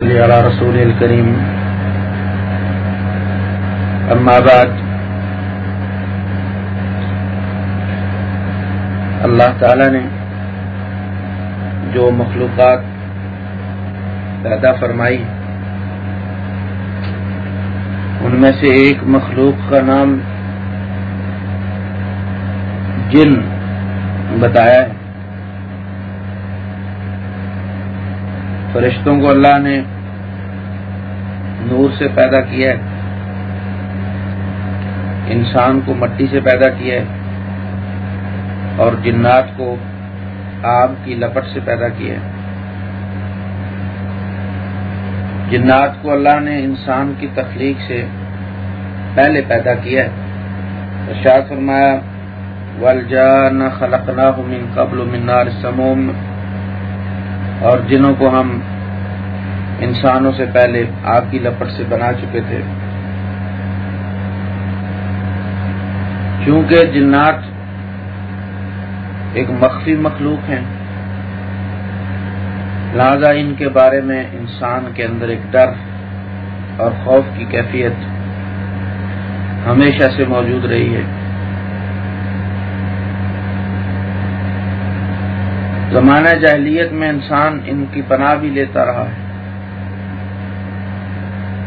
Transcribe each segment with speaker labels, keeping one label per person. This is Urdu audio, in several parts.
Speaker 1: على رسول الكريم أما بعد، اللہ تعالی نے جو مخلوقات پیدا فرمائی، ان میں سے ایک مخلوق کا نام جن بتایا ہے۔ فرشتوں کو اللہ نے نور سے پیدا کیا ہے، انسان کو مٹی سے پیدا کیا ہے، اور جنات کو آگ کی لپٹ سے پیدا کیا ہے۔ جنات کو اللہ نے انسان کی تخلیق سے پہلے پیدا کیا ہے۔ شاہ فرمایا، والجان خلقناه من قبل من نار السموم۔ اور جنوں کو ہم انسانوں سے پہلے آگ کی لپٹ سے بنا چکے تھے۔ چونکہ جنات ایک مخفی مخلوق ہیں، لہذا ان کے بارے میں انسان کے اندر ایک ڈر اور خوف کی کیفیت ہمیشہ سے موجود رہی ہے۔ زمانہ جاہلیت میں انسان ان کی پناہ بھی لیتا رہا ہے۔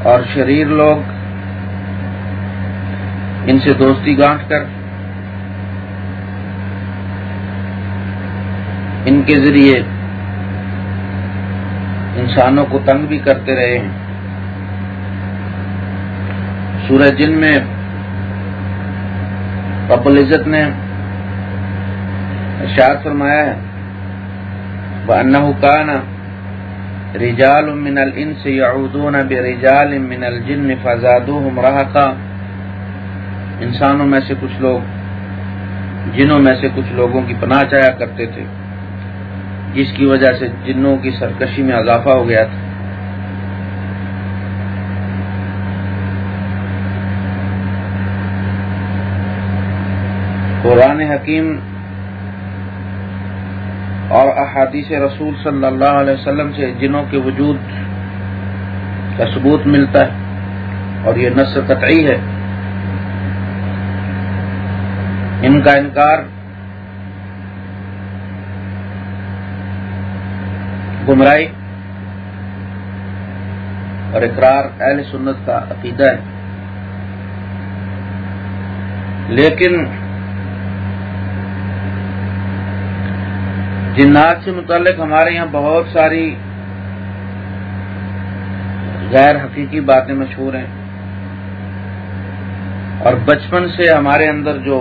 Speaker 1: اور شریر لوگ ان سے دوستی گانٹ کر، ان کے ذریعے انسانوں کو تنگ بھی کرتے رہے ہیں۔ سورج جن میں رب العزت نے ارشاد فرمایا ہے وأنه كان رجال من الإنس يعودون برجال من الجن فزادوهم رهقا۔ انسانوں میں سے کچھ لوگ، جنوں میں سے کچھ لوگوں کی پناہ چایا کرتے تھے۔ جس کی وجہ سے جنوں کی سرکشی میں اضافہ ہو گیا تھا۔ قرآن حکیم اور احادیث رسول صلی اللہ علیہ وسلم سے جنوں کے وجود کا ثبوت ملتا ہے اور یہ نص قطعی ہے، ان کا انکار گمراہی اور اقرار اہل سنت کا عقیدہ ہے۔ لیکن جنات سے متعلق ہمارے یہاں بہت ساری غیر حقیقی باتیں مشہور ہیں۔ اور بچپن سے ہمارے اندر جو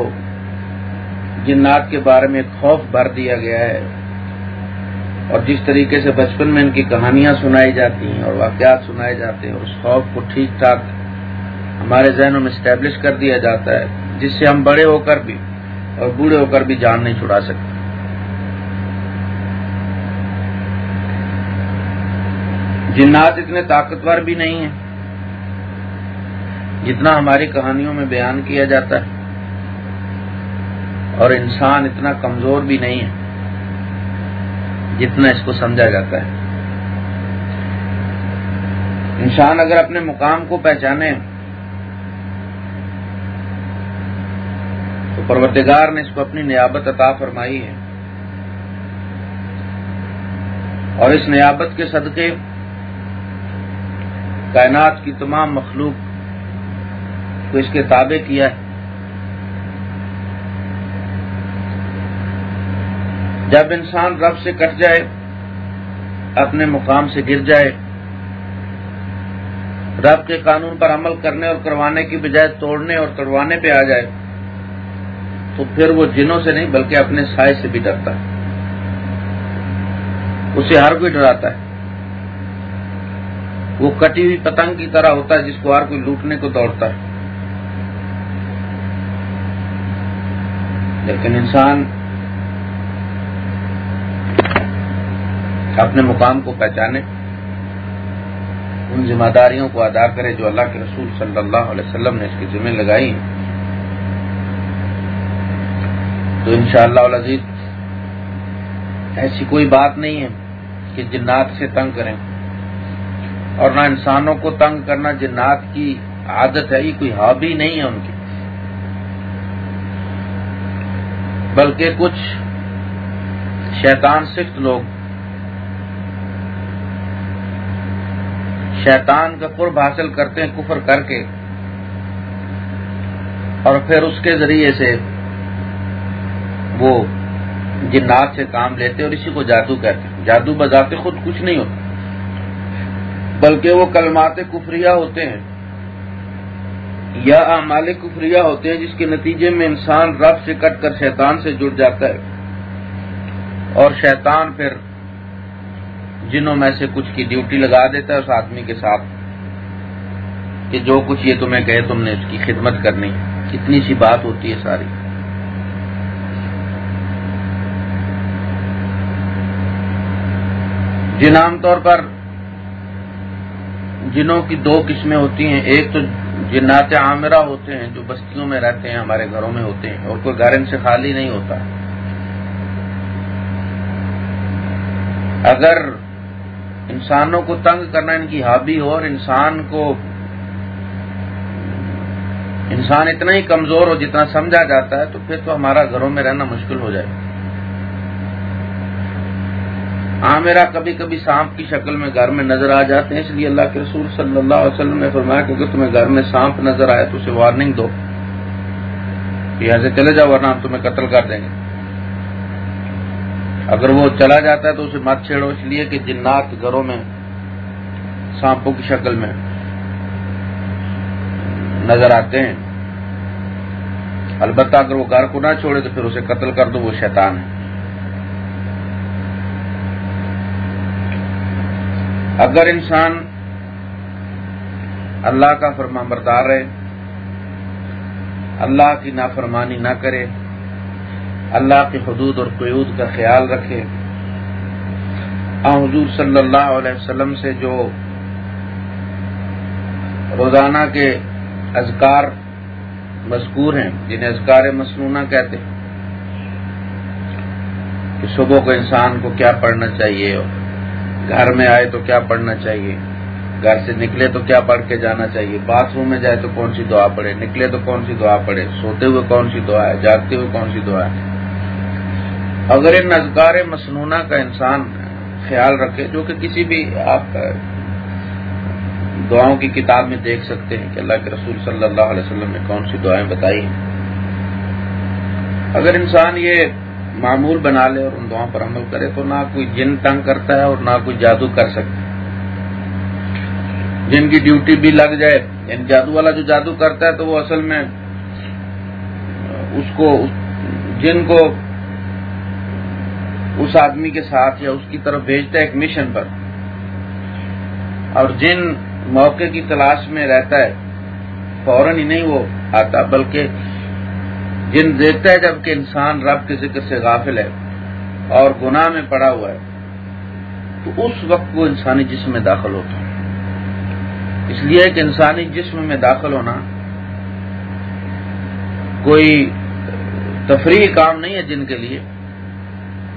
Speaker 1: جنات کے بارے میں خوف بھر دیا گیا ہے، اور جس طریقے سے بچپن میں ان کی کہانیاں سنائی جاتی ہیں اور واقعات سنائے جاتے ہیں، اور اس خوف کو ٹھیک ٹھاک ہمارے ذہنوں میں اسٹیبلش کر دیا جاتا ہے، جس سے ہم بڑے ہو کر بھی اور بوڑھے ہو کر بھی جان نہیں چھڑا سکتے۔ جنات اتنے طاقتور بھی نہیں ہیں جتنا ہماری کہانیوں میں بیان کیا جاتا ہے اور انسان اتنا کمزور بھی نہیں ہے جتنا اس کو سمجھا جاتا ہے۔ انسان اگر اپنے مقام کو پہچانے تو پروردگار نے اس کو اپنی نیابت عطا فرمائی ہے اور اس نیابت کے صدقے کائنات کی تمام مخلوق کو اس کے تابع کیا ہے۔ جب انسان رب سے کٹ جائے، اپنے مقام سے گر جائے، رب کے قانون پر عمل کرنے اور کروانے کی بجائے توڑنے اور توڑوانے پہ آ جائے، تو پھر وہ جنوں سے نہیں بلکہ اپنے سائے سے بھی ڈرتا ہے۔ اسے ہر کوئی ڈراتا ہے۔ وہ کٹی ہوئی پتنگ کی طرح ہوتا ہے، جس کو ہر کوئی لوٹنے کو دوڑتا ہے۔ لیکن انسان اپنے مقام کو پہچانے، ان ذمہ داریوں کو ادا کرے جو اللہ کے رسول صلی اللہ علیہ وسلم نے اس کی ذمہ لگائی تو انشاءاللہ شاء اللہ ایسی کوئی بات نہیں ہے کہ جنات سے تنگ کریں۔ اور نہ انسانوں کو تنگ کرنا، جنات کی عادت ہے، یہ کوئی ہابی نہیں ہے ان کی۔ بلکہ کچھ شیطان صفت لوگ، شیطان کا قرب حاصل کرتے ہیں کفر کر کے، اور پھر اس کے ذریعے سے وہ جنات سے کام لیتے اور اسی کو جادو کہتے ہیں۔ جادو بذات خود کچھ نہیں ہوتا۔ بلکہ وہ کلمات کفریہ ہوتے ہیں یا اعمال کفریہ ہوتے ہیں جس کے نتیجے میں انسان رب سے کٹ کر شیطان سے جڑ جاتا ہے اور شیطان پھر جنوں میں سے کچھ کی ڈیوٹی لگا دیتا ہے اس آدمی کے ساتھ کہ جو کچھ یہ تمہیں کہے تم نے اس کی خدمت کرنی کتنی سی بات ہوتی ہے ساری۔ جن عام طور پر جنوں کی دو قسمیں ہوتی ہیں، ایک تو جنات عامرہ ہوتے ہیں جو بستیوں میں رہتے ہیں، ہمارے گھروں میں ہوتے ہیں، اور کوئی گھر ان سے خالی نہیں ہوتا۔ اگر انسانوں کو تنگ کرنا ان کی ہابی ہو اور انسان کو انسان اتنا ہی کمزور ہو جتنا سمجھا جاتا ہے، تو پھر تو ہمارا گھروں میں رہنا مشکل ہو جائے۔ ہاں میرا کبھی کبھی سانپ کی شکل میں گھر میں نظر آ جاتے ہیں، اس لیے اللہ کے رسول صلی اللہ علیہ وسلم نے فرمایا کہ اگر تمہیں گھر میں سانپ نظر آئے تو اسے وارننگ دو۔ یہاں سے چلے جاؤ، ورنہ ہم تمہیں قتل کر دیں گے۔ اگر وہ چلا جاتا ہے تو اسے مت چھیڑو، اس لیے کہ جنات گھروں میں، سانپوں کی شکل میں نظر آتے ہیں۔ البتہ اگر وہ گھر کو نہ چھوڑے تو پھر اسے قتل کر دو، وہ شیطان ہے۔ ہاں۔ اگر انسان اللہ کا فرما بردار رہے، اللہ کی نافرمانی نہ کرے، اللہ کی حدود اور قیود کا خیال رکھے آ حضور صلی اللہ علیہ وسلم سے جو روزانہ کے اذکار مذکور ہیں، جنہیں اذکار مصنوعہ کہتے ہیں، کہ صبح کو انسان کو کیا پڑھنا چاہیے اور گھر میں آئے تو کیا پڑھنا چاہیے؟ گھر سے نکلے تو کیا پڑھ کے جانا چاہیے؟ باتھ روم میں جائے تو کون سی دعا پڑھے؟ نکلے تو کون سی دعا پڑھے؟ سوتے ہوئے کون سی دعا ہے؟ جاگتے ہوئے کون سی دعا ہے؟ اگر ان نظکار مصنوعہ کا انسان خیال رکھے، جو کہ کسی بھی آپ دعاؤں کی کتاب میں دیکھ سکتے ہیں کہ اللہ کے رسول صلی اللہ علیہ وسلم نے کون سی دعائیں بتائی ہیں۔ اگر انسان یہ معمول بنا لے اور ان دعاؤں پر عمل کرے تو نہ کوئی جن تنگ کرتا ہے اور نہ کوئی جادو کر سکتا ہے۔ جن کی ڈیوٹی بھی لگ جائے یعنی جادو والا جو جادو کرتا ہے تو وہ اصل میں اس کو، جن کو اس آدمی کے ساتھ یا اس کی طرف بھیجتا ہے ایک مشن پر۔ اور جن موقع کی تلاش میں رہتا ہے، فوراً ہی نہیں وہ آتا، بلکہ جن دیکھتا ہے جبکہ انسان رب کے ذکر سے غافل ہے اور گناہ میں پڑا ہوا ہے، تو اس وقت وہ انسانی جسم میں داخل ہوتا ہے۔ اس لیے کہ انسانی جسم میں داخل ہونا کوئی تفریح کام نہیں ہے جن کے لیے،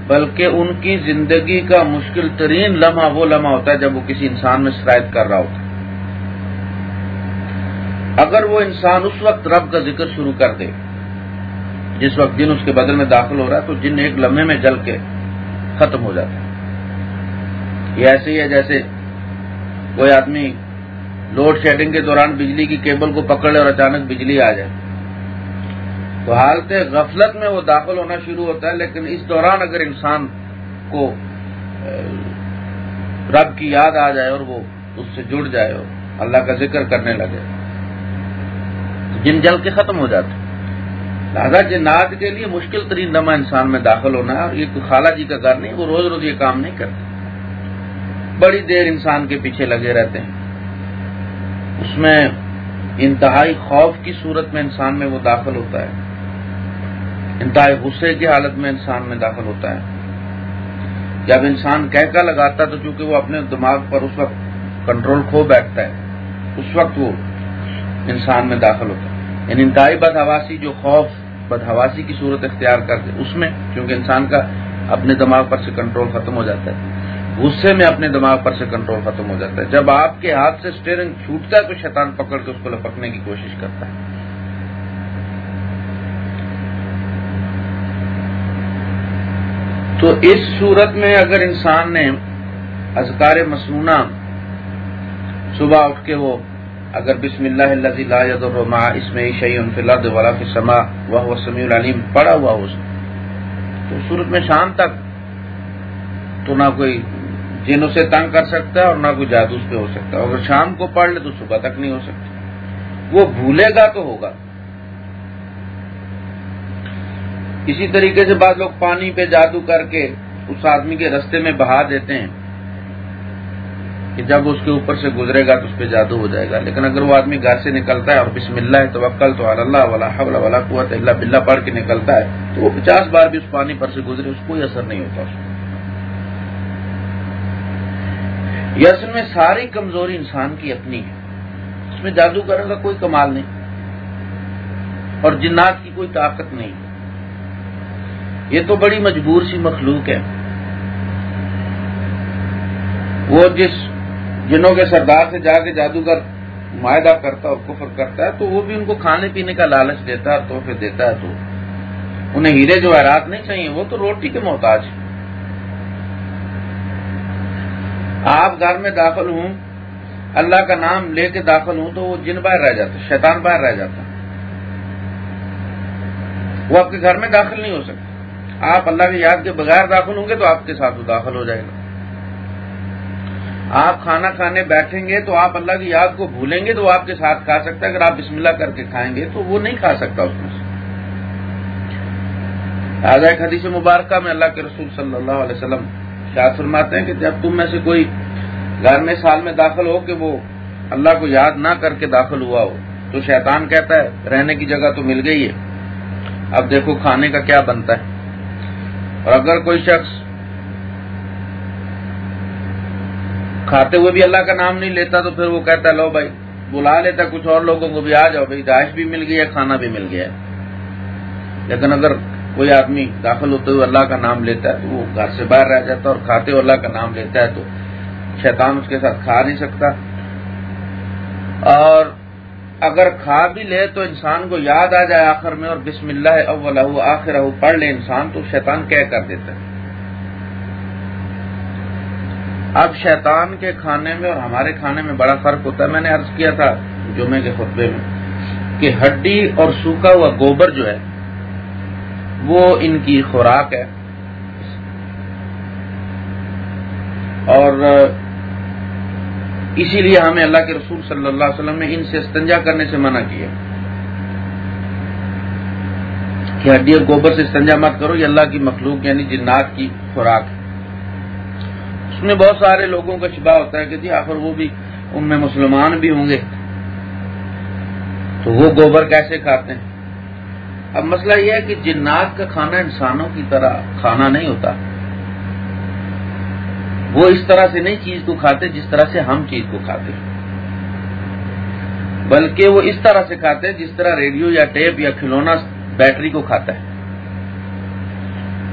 Speaker 1: بلکہ ان کی زندگی کا مشکل ترین لمحہ وہ لمحہ ہوتا ہے جب وہ کسی انسان میں شرائط کر رہا ہوتا ہے۔ اگر وہ انسان اس وقت رب کا ذکر شروع کر دے جس وقت جن اس کے بدل میں داخل ہو رہا ہے تو جن ایک لمحے میں جل کے ختم ہو جاتا ہے۔ یہ ایسے ہی ہے جیسے کوئی آدمی لوڈ شیڈنگ کے دوران بجلی کی کیبل کو پکڑ لے اور اچانک بجلی آ جائے۔ تو حالت غفلت میں وہ داخل ہونا شروع ہوتا ہے، لیکن اس دوران اگر انسان کو رب کی یاد آ جائے اور وہ اس سے جڑ جائے اور اللہ کا ذکر کرنے لگے جن جل کے ختم ہو جاتے لہٰذا جنات کے لیے مشکل ترین لمحہ انسان میں داخل ہونا ہے اور یہ خالہ جی کا گھر نہیں، وہ روز روز یہ کام نہیں کرتے بڑی دیر انسان کے پیچھے لگے رہتے ہیں۔ اس میں انتہائی خوف کی صورت میں انسان میں وہ داخل ہوتا ہے۔ انتہائی غصے کی حالت میں انسان میں داخل ہوتا ہے۔ جب انسان کہہ لگاتا تو چونکہ وہ اپنے دماغ پر اس وقت کنٹرول کھو بیٹھتا ہے، اس وقت وہ انسان میں داخل ہوتا ہے۔ یعنی انتہائی بدہواسی جو خوف بدہواسی کی صورت اختیار کرتے اس میں کیونکہ انسان کا اپنے دماغ پر سے کنٹرول ختم ہو جاتا ہے۔ غصے میں اپنے دماغ پر سے کنٹرول ختم ہو جاتا ہے۔ جب آپ کے ہاتھ سے اسٹیئرنگ چھوٹتا ہے تو شیطان پکڑ کے اس کو لپکنے کی کوشش کرتا ہے۔ تو اس صورت میں اگر انسان نے اذکار مسنونہ صبح اٹھ کے وہ اگر بسم اللہ لا الرما اس میں شعی فلاد والا سما وہ سمیع العلیم پڑا ہوا اس تو صورت میں شام تک تو نہ کوئی جن اسے تنگ کر سکتا ہے اور نہ کوئی جادو اس پہ ہو سکتا۔ ہے اگر شام کو پڑھ لے تو صبح تک نہیں ہو سکتا۔ وہ بھولے گا تو ہوگا۔ اسی طریقے سے بعض لوگ پانی پہ جادو کر کے اس آدمی کے رستے میں بہا دیتے ہیں۔ کہ جب اس کے اوپر سے گزرے گا تو اس پہ جادو ہو جائے گا۔ لیکن اگر وہ آدمی گھر سے نکلتا ہے اور بسم اللہ تو تو اللہ والا حول والا قوت اللہ بلّہ پڑھ کے نکلتا ہے، تو وہ پچاس بار بھی اس پانی پر سے گزرے، اس کوئی اثر نہیں ہوتا اس کو یہ اصل میں ساری کمزوری انسان کی اپنی ہے۔ اس میں جادو کرنے کا کوئی کمال نہیں، اور جنات کی کوئی طاقت نہیں۔ یہ تو بڑی مجبور سی مخلوق ہے۔ وہ جس جنوں کے سردار سے جا کے جادوگر معاہدہ کرتا اور کفر کرتا ہے، تو وہ بھی ان کو کھانے پینے کا لالچ دیتا ہے تحفے دیتا ہے تو انہیں ہیرے جو حیرات نہیں چاہیے، وہ تو روٹی کے محتاج ہیں۔ آپ گھر میں داخل ہوں، اللہ کا نام لے کے داخل ہوں تو وہ جن باہر رہ جاتا شیطان باہر رہ جاتا۔ وہ آپ کے گھر میں داخل نہیں ہو سکتا آپ اللہ کی یاد کے بغیر داخل ہوں گے تو آپ کے ساتھ وہ داخل ہو جائے گا۔ آپ کھانا کھانے بیٹھیں گے تو آپ اللہ کی یاد کو بھولیں گے تو وہ آپ کے ساتھ کھا سکتا ہے۔ اگر آپ بسم اللہ کر کے کھائیں گے تو وہ نہیں کھا سکتا اس میں سے۔ ایک حدیث مبارکہ میں اللہ کے رسول صلی اللہ علیہ وسلم شاید فرماتے ہیں کہ جب تم میں سے کوئی گھر میں سال میں داخل ہو کہ وہ اللہ کو یاد نہ کر کے داخل ہوا ہو، تو شیطان کہتا ہے، رہنے کی جگہ تو مل گئی ہے۔ اب دیکھو کھانے کا کیا بنتا ہے۔ اور اگر کوئی شخص کھاتے ہوئے بھی اللہ کا نام نہیں لیتا تو پھر وہ کہتا ہے، لو بھائی، بلا لیتا کچھ اور لوگوں کو بھی، آ جاؤ بھائی، داعش بھی مل گیا کھانا بھی مل گیا لیکن اگر کوئی آدمی داخل ہوتے ہوئے اللہ کا نام لیتا ہے، تو وہ گھر سے باہر رہ جاتا ہے اور کھاتے ہوئے اللہ کا نام لیتا ہے تو شیطان اس کے ساتھ کھا نہیں سکتا۔ اور اگر کھا بھی لے تو انسان کو یاد آ جائے آخر میں اور بسم اللہ اول آخر پڑھ لے انسان تو شیطان کیا کر دیتا ہے؟ اب شیطان کے کھانے میں اور ہمارے کھانے میں بڑا فرق ہوتا ہے۔ میں نے عرض کیا تھا جمعے کے خطبے میں کہ ہڈی اور سوکھا ہوا گوبر جو ہے، وہ ان کی خوراک ہے۔ اور اسی لیے ہمیں اللہ کے رسول صلی اللہ علیہ وسلم نے ان سے استنجا کرنے سے منع کیا کہ ہڈی اور گوبر سے استنجا مت کرو، یہ اللہ کی مخلوق یعنی جنات کی خوراک ہے۔ اس میں بہت سارے لوگوں کا شبہ ہوتا ہے کہ جی آخر وہ بھی ان میں مسلمان بھی ہوں گے۔ تو وہ گوبر کیسے کھاتے ہیں؟ اب مسئلہ یہ ہے کہ جنات کا کھانا انسانوں کی طرح کھانا نہیں ہوتا۔ وہ اس طرح سے نہیں چیز کو کھاتے جس طرح سے ہم چیز کو کھاتے۔ ہیں بلکہ وہ اس طرح سے کھاتے ہیں جس طرح ریڈیو یا ٹیپ یا کھلونا بیٹری کو کھاتا ہے۔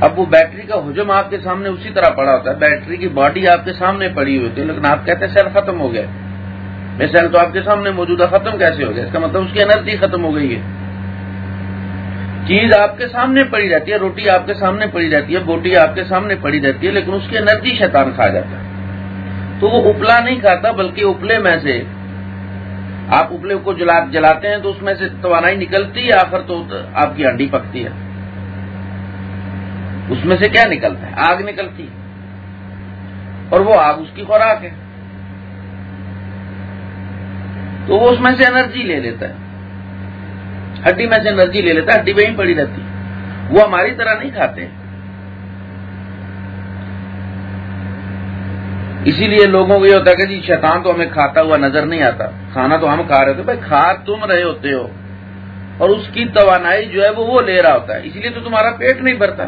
Speaker 1: اب وہ بیٹری کا حجم آپ کے سامنے اسی طرح پڑا ہوتا ہے، بیٹری کی باڈی آپ کے سامنے پڑی ہوئی ہوتی ہے، لیکن آپ کہتے ہیں سیل ختم ہو گیا۔ میں سیل تو آپ کے سامنے موجودہ ختم کیسے ہو گیا؟ اس کا مطلب اس کی انرجی ختم ہو گئی ہے۔ چیز آپ کے سامنے پڑی رہتی ہے، روٹی آپ کے سامنے پڑی رہتی ہے، بوٹی آپ کے سامنے پڑی رہتی ہے، لیکن اس کی انرجی شیطان کھا جاتا ہے۔ تو وہ اپلا نہیں کھاتا، بلکہ اپلے میں سے آپ اپلے کو جلاتے ہیں تو اس میں سے توانائی نکلتی ہے، آخر تو آپ کی ہڈی پکتی ہے۔ اس میں سے کیا نکلتا ہے؟ آگ نکلتی ہے۔ اور وہ آگ اس کی خوراک ہے۔ تو وہ اس میں سے انرجی لے لیتا ہے۔ ہڈی میں سے انرجی لے لیتا ہے، ہڈی وہیں پڑی رہتی۔ وہ ہماری طرح نہیں کھاتے۔ اسی لیے لوگوں کو یہ ہوتا ہے کہ جی شیطان تو ہمیں کھاتا ہوا نظر نہیں آتا۔ کھانا تو ہم کھا رہے ہوتے بھائی، کھا تم رہے ہوتے ہو۔ اور اس کی توانائی جو ہے وہ وہ لے رہا ہوتا ہے۔ اسی لیے تو تمہارا پیٹ نہیں بھرتا۔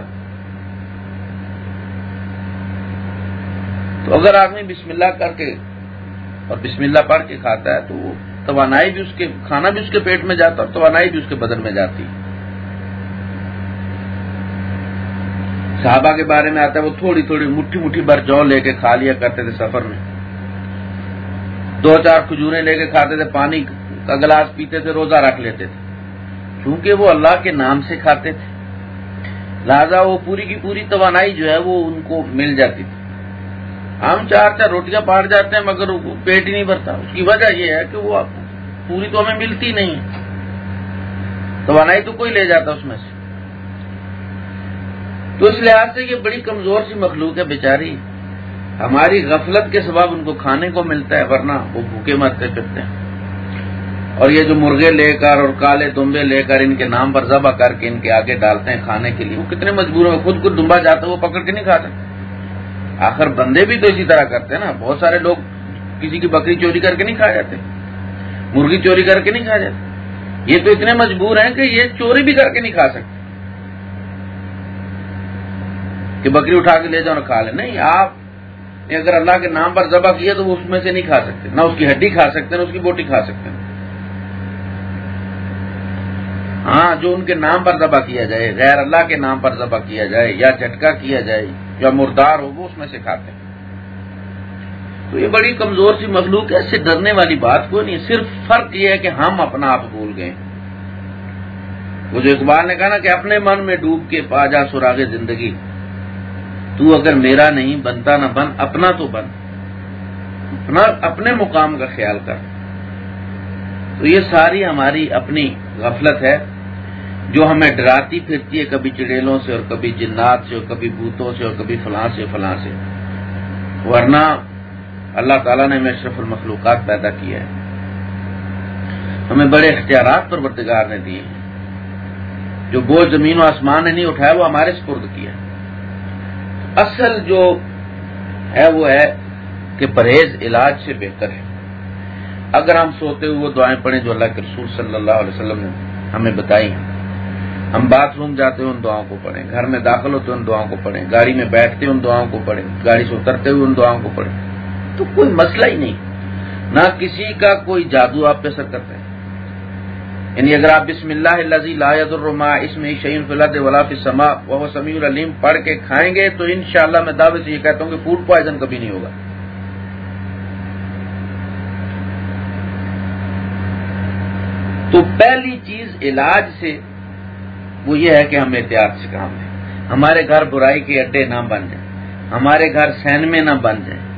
Speaker 1: تو اگر آدمی بسم اللہ کر کے اور بسم اللہ پڑھ کے کھاتا ہے تو وہ توانائی بھی اس کے، کھانا بھی اس کے پیٹ میں جاتا اور توانائی بھی اس کے بدن میں جاتی صحابہ کے بارے میں آتا ہے، وہ تھوڑی تھوڑی مٹھی مٹھی بھر جو لے کے کھا لیا کرتے تھے سفر میں۔ دو چار کھجوریں لے کے کھاتے تھے، پانی کا گلاس پیتے تھے، روزہ رکھ لیتے تھے۔ کیونکہ وہ اللہ کے نام سے کھاتے تھے، لہذا وہ پوری کی پوری توانائی جو ہے وہ ان کو مل جاتی تھی۔ ہم چار چار روٹیاں پاٹ جاتے ہیں، مگر پیٹ ہی نہیں بھرتا۔ اس کی وجہ یہ ہے کہ وہ پوری تو ہمیں ملتی نہیں۔ توانائی تو کوئی لے جاتا اس میں سے۔ تو اس لحاظ سے یہ بڑی کمزور سی مخلوق ہے بیچاری۔ ہماری غفلت کے سبب ان کو کھانے کو ملتا ہے، ورنہ وہ بھوکے مرتے پھرتے ہیں۔ اور یہ جو مرغے لے کر اور کالے دمبے لے کر ان کے نام پر ذبح کر کے ان کے آگے ڈالتے ہیں کھانے کے لیے، وہ کتنے مجبور ہیں خود کو دمبا جاتا ہے، وہ پکڑ کے نہیں کھاتے۔ آخر بندے بھی تو اسی طرح کرتے ہیں نا۔ بہت سارے لوگ کسی کی بکری چوری کر کے نہیں کھا جاتے، مرغی چوری کر کے نہیں کھا جاتے۔ یہ تو اتنے مجبور ہیں کہ یہ چوری بھی کر کے نہیں کھا سکتے۔ کہ بکری اٹھا کے لے جاؤ اور کھا لیں۔ نہیں، آپ نے اگر اللہ کے نام پر ذبح کیا تو وہ اس میں سے نہیں کھا سکتے۔ نہ اس کی ہڈی کھا سکتے، نہ اس کی بوٹی کھا سکتے۔ ہاں جو ان کے نام پر ذبح کیا جائے، غیر اللہ کے نام پر ذبح کیا جائے یا جھٹکا کیا جائے یا مردار ہو، وہ اس میں سے کھاتے ہیں۔ تو یہ بڑی کمزور سی مخلوق ہے، اس سے ڈرنے والی بات کوئی نہیں، صرف فرق یہ ہے کہ ہم اپنا آپ بھول گئے۔ وہ جو اقبال نے کہا نا کہ اپنے من میں ڈوب کے پا جا سراغ زندگی۔ تو اگر میرا نہیں، بنتا نہ بن، اپنا تو بن۔ اپنا، اپنے مقام کا خیال کر۔ تو یہ ساری ہماری اپنی غفلت ہے۔ جو ہمیں ڈراتی پھرتی ہے، کبھی چڑیلوں سے اور کبھی جنات سے اور کبھی بوتوں سے اور کبھی فلاں سے فلاں سے۔ ورنہ اللہ تعالیٰ نے ہمیں اشرف المخلوقات پیدا کیا ہے۔ ہمیں بڑے اختیارات پر ورتگار نے دیے ہیں۔ جو بوجھ زمین و آسمان نے نہیں اٹھایا، وہ ہمارے سپرد کیا ہے۔ اصل جو ہے، وہ ہے کہ پرہیز علاج سے بہتر ہے۔ اگر ہم سوتے ہوئے وہ دعائیں پڑھیں جو اللہ کے رسول صلی اللہ علیہ وسلم نے ہمیں بتائی ہیں۔ ہم باتھ روم جاتے ہوئے ان دعاؤں کو پڑھیں، گھر میں داخل ہوتے ان دعاؤں کو پڑھیں، گاڑی میں بیٹھتے ان دعاؤں کو پڑھیں، گاڑی سے اترتے ہوئے ان دعاؤں کو پڑھیں۔ تو کوئی مسئلہ ہی نہیں۔ نہ کسی کا کوئی جادو آپ پہ اثر کرتا ہے۔ یعنی اگر آپ بسم اللہ لا الرما اس میں شعین فلاد ولاف سما وہ سمیع العلیم پڑھ کے کھائیں گے تو انشاءاللہ میں دعوے سے یہ کہتا ہوں کہ فوڈ پوائزن کبھی نہیں ہوگا۔ تو پہلی چیز علاج سے وہ یہ ہے کہ ہم احتیاط سے کام لیں۔ ہمارے گھر برائی کے اڈے نہ بن جائیں۔ ہمارے گھر سین میں نہ بن جائیں۔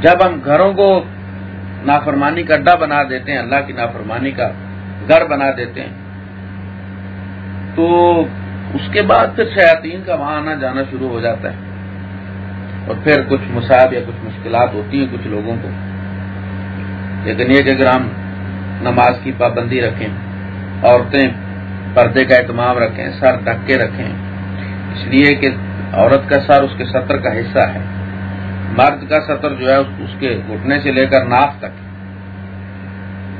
Speaker 1: جب ہم گھروں کو نافرمانی کا اڈا بنا دیتے ہیں، اللہ کی نافرمانی کا گھر بنا دیتے ہیں، تو اس کے بعد پھر شیاطین کا وہاں آنا جانا شروع ہو جاتا ہے۔ اور پھر کچھ مصاب یا کچھ مشکلات ہوتی ہیں کچھ لوگوں کو۔ لیکن یہ کہ اگر ہم نماز کی پابندی رکھیں عورتیں پردے کا اہتمام رکھیں، سر ڈھک کے رکھیں۔ اس لیے کہ عورت کا سر اس کے سطر کا حصہ ہے۔ مرد کا سطر جو ہے اس کے گھٹنے سے لے کر ناف تک۔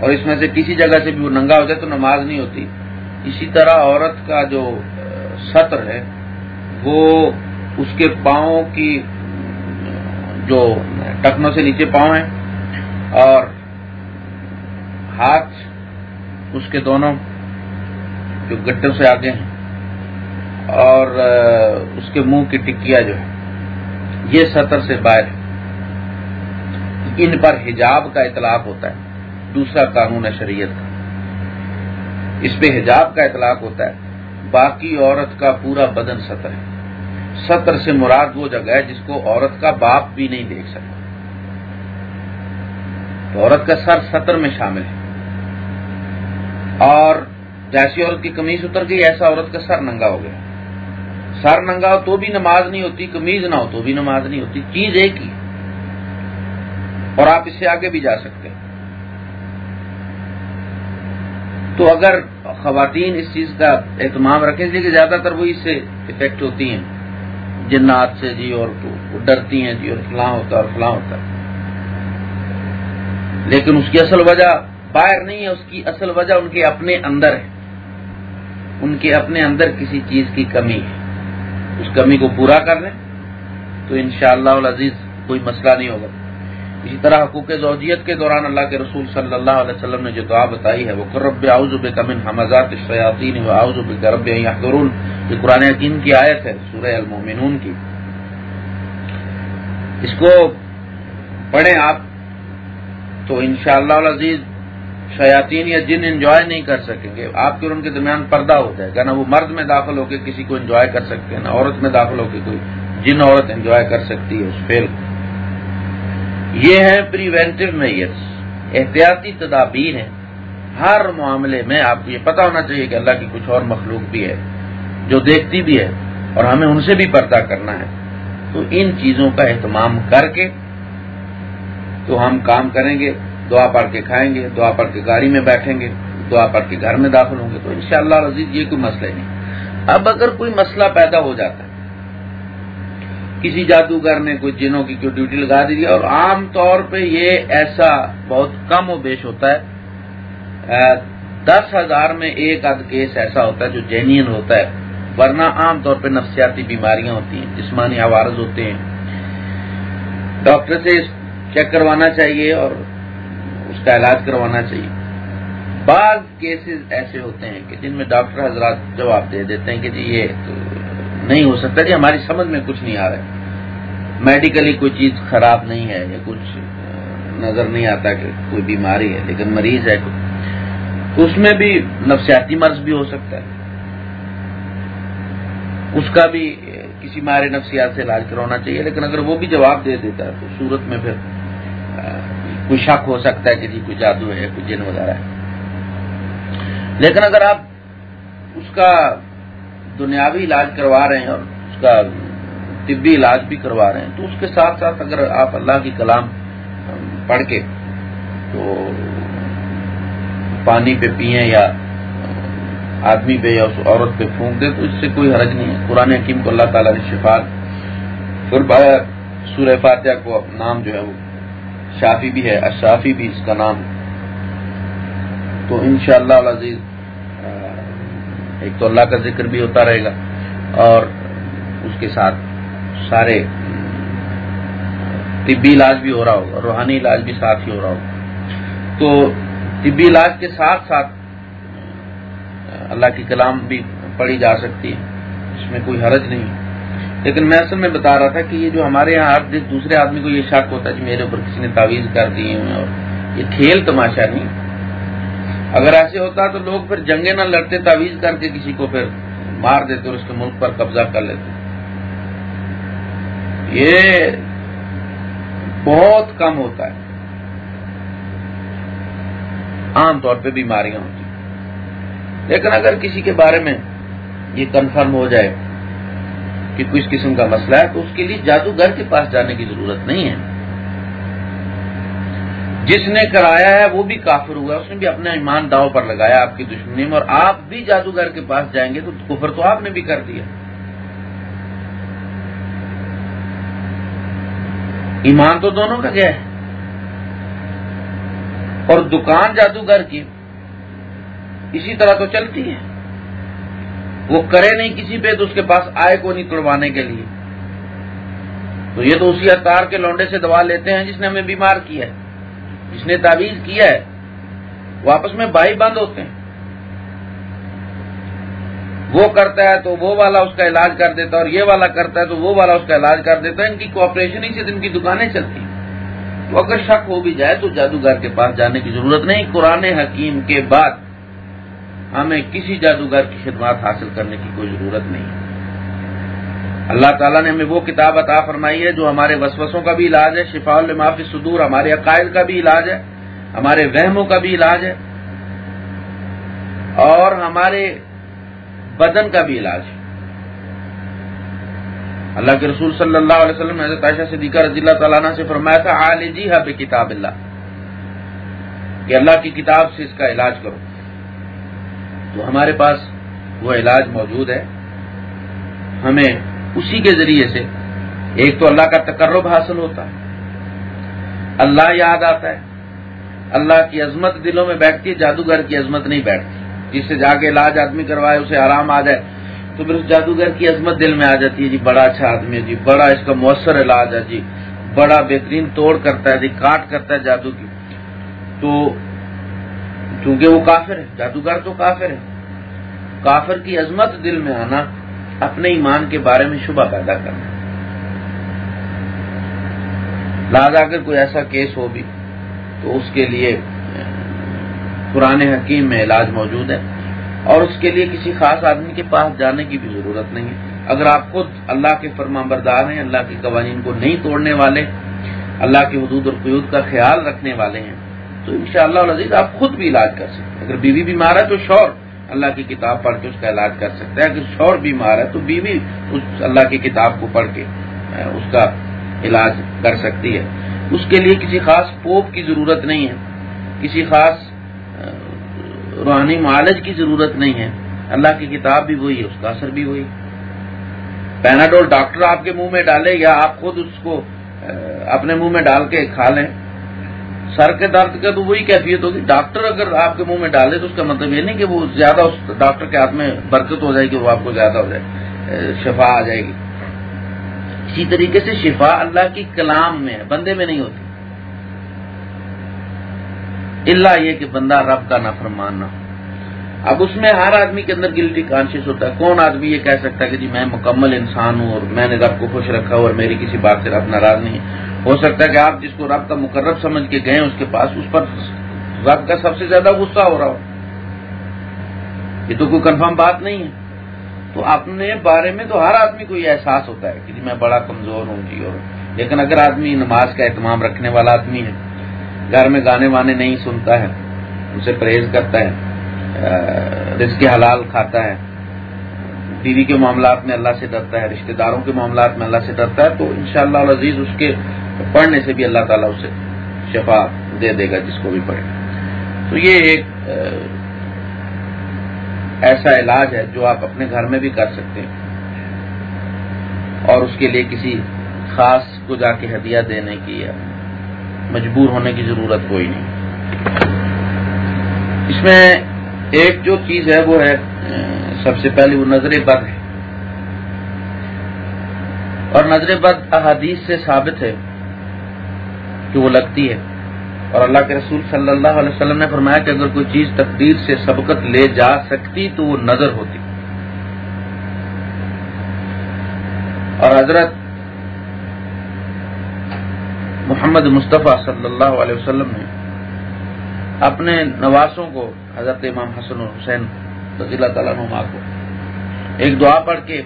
Speaker 1: اور اس میں سے کسی جگہ سے بھی وہ ننگا ہو جائے تو نماز نہیں ہوتی۔ اسی طرح عورت کا جو سطر ہے، وہ اس کے پاؤں کی، جو ٹکنوں سے نیچے پاؤں ہیں اور ہاتھ اس کے دونوں جو گٹوں سے آگے ہیں اور اس کے منہ کی ٹکیا جو ہے، یہ سطر سے باہر ان پر حجاب کا اطلاق ہوتا ہے، دوسرا قانون ہے شریعت کا۔ اس پہ حجاب کا اطلاق ہوتا ہے، باقی عورت کا پورا بدن سطر ہے۔ سطر سے مراد وہ جگہ ہے جس کو عورت کا باپ بھی نہیں دیکھ سکتا۔ تو عورت کا سر سطر میں شامل ہے۔ اور جیسی عورت کی کمیز اتر گئی، ایسا عورت کا سر ننگا ہو گیا۔ سر ننگا ہو تو بھی نماز نہیں ہوتی کمیز نہ ہو تو بھی نماز نہیں ہوتی، چیز ایک ہی۔ اور آپ اس سے آگے بھی جا سکتے ہیں۔ تو اگر خواتین اس چیز کا اہتمام رکھیں کہ زیادہ تر وہ اس سے افیکٹ ہوتی ہیں۔ جنات سے جی اور ڈرتی ہیں جی اور فلاں ہوتا اور فلاں ہوتا لیکن اس کی اصل وجہ باہر نہیں ہے، اس کی اصل وجہ ان کے اپنے اندر ہے۔ ان کے اپنے اندر کسی چیز کی کمی ہے۔ اس کمی کو پورا کر لیں تو انشاءاللہ شاء عزیز کوئی مسئلہ نہیں ہوگا۔ اسی طرح حقوق زوجیت کے دوران اللہ کے رسول صلی اللہ علیہ وسلم نے جو دعا بتائی ہے وہ قرب آؤز کمن حمزات شیاطین و آؤز بے گرب یہ قرآن حکیم کی آیت ہے، سورہ المومنون کی۔ اس کو پڑھیں آپ تو انشاءاللہ شاء عزیز شیاطین یا جن انجوائے نہیں کر سکیں گے، آپ کے اور ان کے درمیان پردہ ہو جائے گا، نہ وہ مرد میں داخل ہو کے کسی کو انجوائے کر سکتے ہیں، نہ عورت میں داخل ہو کے کوئی جن عورت انجوائے کر سکتی ہے اس فیل یہ ہے پریونٹو میئرس احتیاطی تدابیر ہیں۔ ہر معاملے میں آپ کو یہ پتا ہونا چاہیے کہ اللہ کی کچھ اور مخلوق بھی ہے، جو دیکھتی بھی ہے، اور ہمیں ان سے بھی پردہ کرنا ہے۔ تو ان چیزوں کا اہتمام کر کے تو ہم کام کریں گے۔ دعا پڑھ کے کھائیں گے، دعا پڑھ کے گاڑی میں بیٹھیں گے، دعا پڑھ کے گھر میں داخل ہوں گے، تو انشاءاللہ شاء اللہ یہ کوئی مسئلہ نہیں۔ اب اگر کوئی مسئلہ پیدا ہو جاتا ہے، کسی جادوگر نے کوئی جنوں کی کوئی ڈیوٹی لگا دی اور عام طور پہ یہ ایسا بہت کم و بیش ہوتا ہے دس ہزار میں ایک آدھ کیس ایسا ہوتا ہے جو جینین ہوتا ہے، ورنہ عام طور پہ نفسیاتی بیماریاں ہوتی ہیں، جسمانی عوارض ہوتے ہیں۔ ڈاکٹر سے چیک کروانا چاہیے اور اس کا علاج کروانا چاہیے۔ بعض کیسز ایسے ہوتے ہیں کہ جن میں ڈاکٹر حضرات جواب دے دیتے ہیں کہ جی یہ نہیں ہو سکتا جی ہماری سمجھ میں کچھ نہیں آ رہا ہے۔ میڈیکلی کوئی چیز خراب نہیں ہے یا کچھ نظر نہیں آتا کہ کوئی بیماری ہے، لیکن مریض ہے اس میں بھی نفسیاتی مرض بھی ہو سکتا ہے۔ اس کا بھی کسی مارے نفسیات سے علاج کروانا چاہیے، لیکن اگر وہ بھی جواب دے دیتا ہے تو صورت میں پھر کوئی شک ہو سکتا ہے کہ جی کوئی جادو ہے، کوئی جن وغیرہ ہے۔ لیکن اگر آپ اس کا دنیاوی علاج کروا رہے ہیں اور اس کا طبی علاج بھی کروا رہے ہیں، تو اس کے ساتھ ساتھ اگر آپ اللہ کی کلام پڑھ کے تو پانی پہ پیئیں یا آدمی پہ یا اس عورت پہ پھونک دیں، تو اس سے کوئی حرج نہیں ہے۔ قرآن حکیم کو اللہ تعالیٰ نے شفا فرمایا، سورہ فاتحہ کو نام جو ہے وہ شافی بھی ہے اشافی بھی اس کا نام۔ تو انشاءاللہ شاء اللہ ایک تو اللہ کا ذکر بھی ہوتا رہے گا اور اس کے ساتھ سارے طبی علاج بھی ہو رہا ہوگا، روحانی علاج بھی ساتھ ہی ہو رہا ہوگا۔ تو طبی علاج کے ساتھ ساتھ اللہ کی کلام بھی پڑھی جا سکتی ہے، اس میں کوئی حرج نہیں۔ لیکن میں اصل میں بتا رہا تھا کہ یہ جو ہمارے یہاں ہر دوسرے آدمی کو یہ شک ہوتا ہے کہ میرے اوپر کسی نے تعویذ کر دیے ہیں اور یہ کھیل تماشا نہیں، اگر ایسے ہوتا تو لوگ پھر جنگیں نہ لڑتے، تعویذ کر کے کسی کو پھر مار دیتے اور اس کے ملک پر قبضہ کر لیتے۔ یہ بہت کم ہوتا ہے۔ عام طور پہ بیماریاں ہوتی لیکن اگر کسی کے بارے میں یہ کنفرم ہو جائے کہ کچھ قسم کا مسئلہ ہے تو اس کے لیے جادوگر کے پاس جانے کی ضرورت نہیں ہے۔ جس نے کرایا ہے وہ بھی کافر ہوا اس نے بھی اپنا ایمان داؤ پر لگایا آپ کی دشمنی میں، اور آپ بھی جادوگر کے پاس جائیں گے تو کفر تو آپ نے بھی کر دیا۔ ایمان تو دونوں کا گیا ہے۔ اور دکان جادوگر کی اسی طرح تو چلتی ہے۔ وہ کرے نہیں کسی پہ تو اس کے پاس آئے کو نہیں توڑوانے کے لیے۔ تو یہ تو اسی اتار کے لونڈے سے دوا لیتے ہیں جس نے ہمیں بیمار کیا ہے۔ جس نے تعویذ کیا ہے وہ آپس میں بھائی بند ہوتے ہیں۔ وہ کرتا ہے تو وہ والا اس کا علاج کر دیتا ہے اور یہ والا کرتا ہے تو وہ والا اس کا علاج کر دیتا ہے۔ ان کی کوپریشن ہی سے ان کی دکانیں چلتی ہیں۔ تو اگر شک ہو بھی جائے تو جادوگر کے پاس جانے کی ضرورت نہیں۔ قرآن حکیم کے بعد ہمیں کسی جادوگر کی خدمات حاصل کرنے کی کوئی ضرورت نہیں۔ اللہ تعالیٰ نے ہمیں وہ کتاب عطا فرمائی ہے جو ہمارے وسوسوں کا بھی علاج ہے شفا المافی صدور ہمارے عقائد کا بھی علاج ہے، ہمارے وہموں کا بھی علاج ہے، اور ہمارے بدن کا بھی علاج ہے۔ اللہ کے رسول صلی اللہ علیہ وسلم حضرت عائشہ صدیقہ رضی اللہ تعالیٰ عنہ سے فرمایا تھا عال جی کتاب اللہ، کہ اللہ کی کتاب سے اس کا علاج کرو۔ تو ہمارے پاس وہ علاج موجود ہے۔ ہمیں اسی کے ذریعے سے ایک تو اللہ کا تقرب حاصل ہوتا ہے۔ اللہ یاد آتا ہے۔ اللہ کی عظمت دلوں میں بیٹھتی ہے، جادوگر کی عظمت نہیں بیٹھتی۔ جس سے جا کے علاج آدمی کروائے، اسے آرام آ جائے۔ تو پھر اس جادوگر کی عظمت دل میں آ جاتی ہے جی بڑا اچھا آدمی ہے جی بڑا اس کا مؤثر علاج ہے جی بڑا بہترین توڑ کرتا ہے جی کاٹ کرتا ہے جادو کی۔ تو چونکہ وہ کافر ہے، جادوگر تو کافر ہے۔ کافر کی عظمت دل میں آنا، اپنے ایمان کے بارے میں شبہ پیدا کرنا۔ لاز اگر کوئی ایسا کیس ہو بھی، تو اس کے لیے، قرآن حکیم میں علاج موجود ہے۔ اور اس کے لیے کسی خاص آدمی کے پاس جانے کی بھی ضرورت نہیں ہے۔ اگر آپ خود اللہ کے فرما بردار ہیں، اللہ کے قوانین کو نہیں توڑنے والے، اللہ کی حدود اور قیود کا خیال رکھنے والے ہیں تو انشاءاللہ شاء اللہ آپ خود بھی علاج کر سکتے ہیں۔ اگر بیوی بیمار ہے تو شور اللہ کی کتاب پڑھ کے اس کا علاج کر سکتا ہے اگر شور بیمار ہے تو بیوی اس اللہ کی کتاب کو پڑھ کے اس کا علاج کر سکتی ہے۔ اس کے لیے کسی خاص پوپ کی ضرورت نہیں ہے۔ کسی خاص روحانی معالج کی ضرورت نہیں ہے۔ اللہ کی کتاب بھی وہی ہے، اس کا اثر بھی وہی۔ پیناڈول ڈاکٹر آپ کے منہ میں ڈالے یا آپ خود اس کو اپنے منہ میں ڈال کے کھا لیں۔ سر کے درد کا تو وہی کیفیت ہوگی۔ ڈاکٹر اگر آپ کے منہ میں ڈالے تو اس کا مطلب یہ نہیں کہ وہ زیادہ اس ڈاکٹر کے ہاتھ میں برکت ہو جائے گی وہ آپ کو زیادہ ہو جائے شفا آ جائے گی۔ اسی طریقے سے شفا اللہ کی کلام میں ہے، بندے میں نہیں ہوتی۔ اللہ یہ کہ بندہ رب کا نفرمان نہ ہو۔ اب اس میں ہر آدمی کے اندر گلٹی کانشیس ہوتا ہے۔ کون آدمی یہ کہہ سکتا ہے کہ جی میں مکمل انسان ہوں اور میں نے رب کو خوش رکھا اور میری کسی بات سے رب ناراض نہیں ہے؟ ہو سکتا ہے کہ آپ جس کو رب کا مقرب سمجھ کے گئے اس کے پاس اس پر رب کا سب سے زیادہ غصہ ہو رہا ہو۔ یہ تو کوئی کنفرم بات نہیں ہے۔ تو اپنے بارے میں تو ہر آدمی کو یہ احساس ہوتا ہے کہ جی میں بڑا کمزور ہوں جی اور لیکن اگر آدمی نماز کا اہتمام رکھنے والا آدمی ہے، گھر میں گانے وانے نہیں سنتا ہے، اسے پرہیز کرتا ہے رزق حلال کھاتا ہے بیوی کے معاملات میں اللہ سے ڈرتا ہے، رشتہ داروں کے معاملات میں اللہ سے ڈرتا ہے، تو انشاءاللہ شاء عزیز اس کے پڑھنے سے بھی اللہ تعالیٰ اسے شفا دے دے گا جس کو بھی پڑھے۔ تو یہ ایک ایسا علاج ہے جو آپ اپنے گھر میں بھی کر سکتے ہیں۔ اور اس کے لیے کسی خاص کو جا کے ہدیہ دینے کی یا مجبور ہونے کی ضرورت کوئی نہیں۔ اس میں ایک جو چیز ہے وہ ہے سب سے پہلے وہ نظر بد ہے۔ اور نظر بد احادیث سے ثابت ہے کہ وہ لگتی ہے۔ اور اللہ کے رسول صلی اللہ علیہ وسلم نے فرمایا کہ اگر کوئی چیز تقدیر سے سبقت لے جا سکتی تو وہ نظر ہوتی۔ اور حضرت محمد مصطفیٰ صلی اللہ علیہ وسلم نے اپنے نواسوں کو حضرت امام حسن حسین رضی اللہ تعالیٰ نما کو۔ ایک دعا پڑھ کے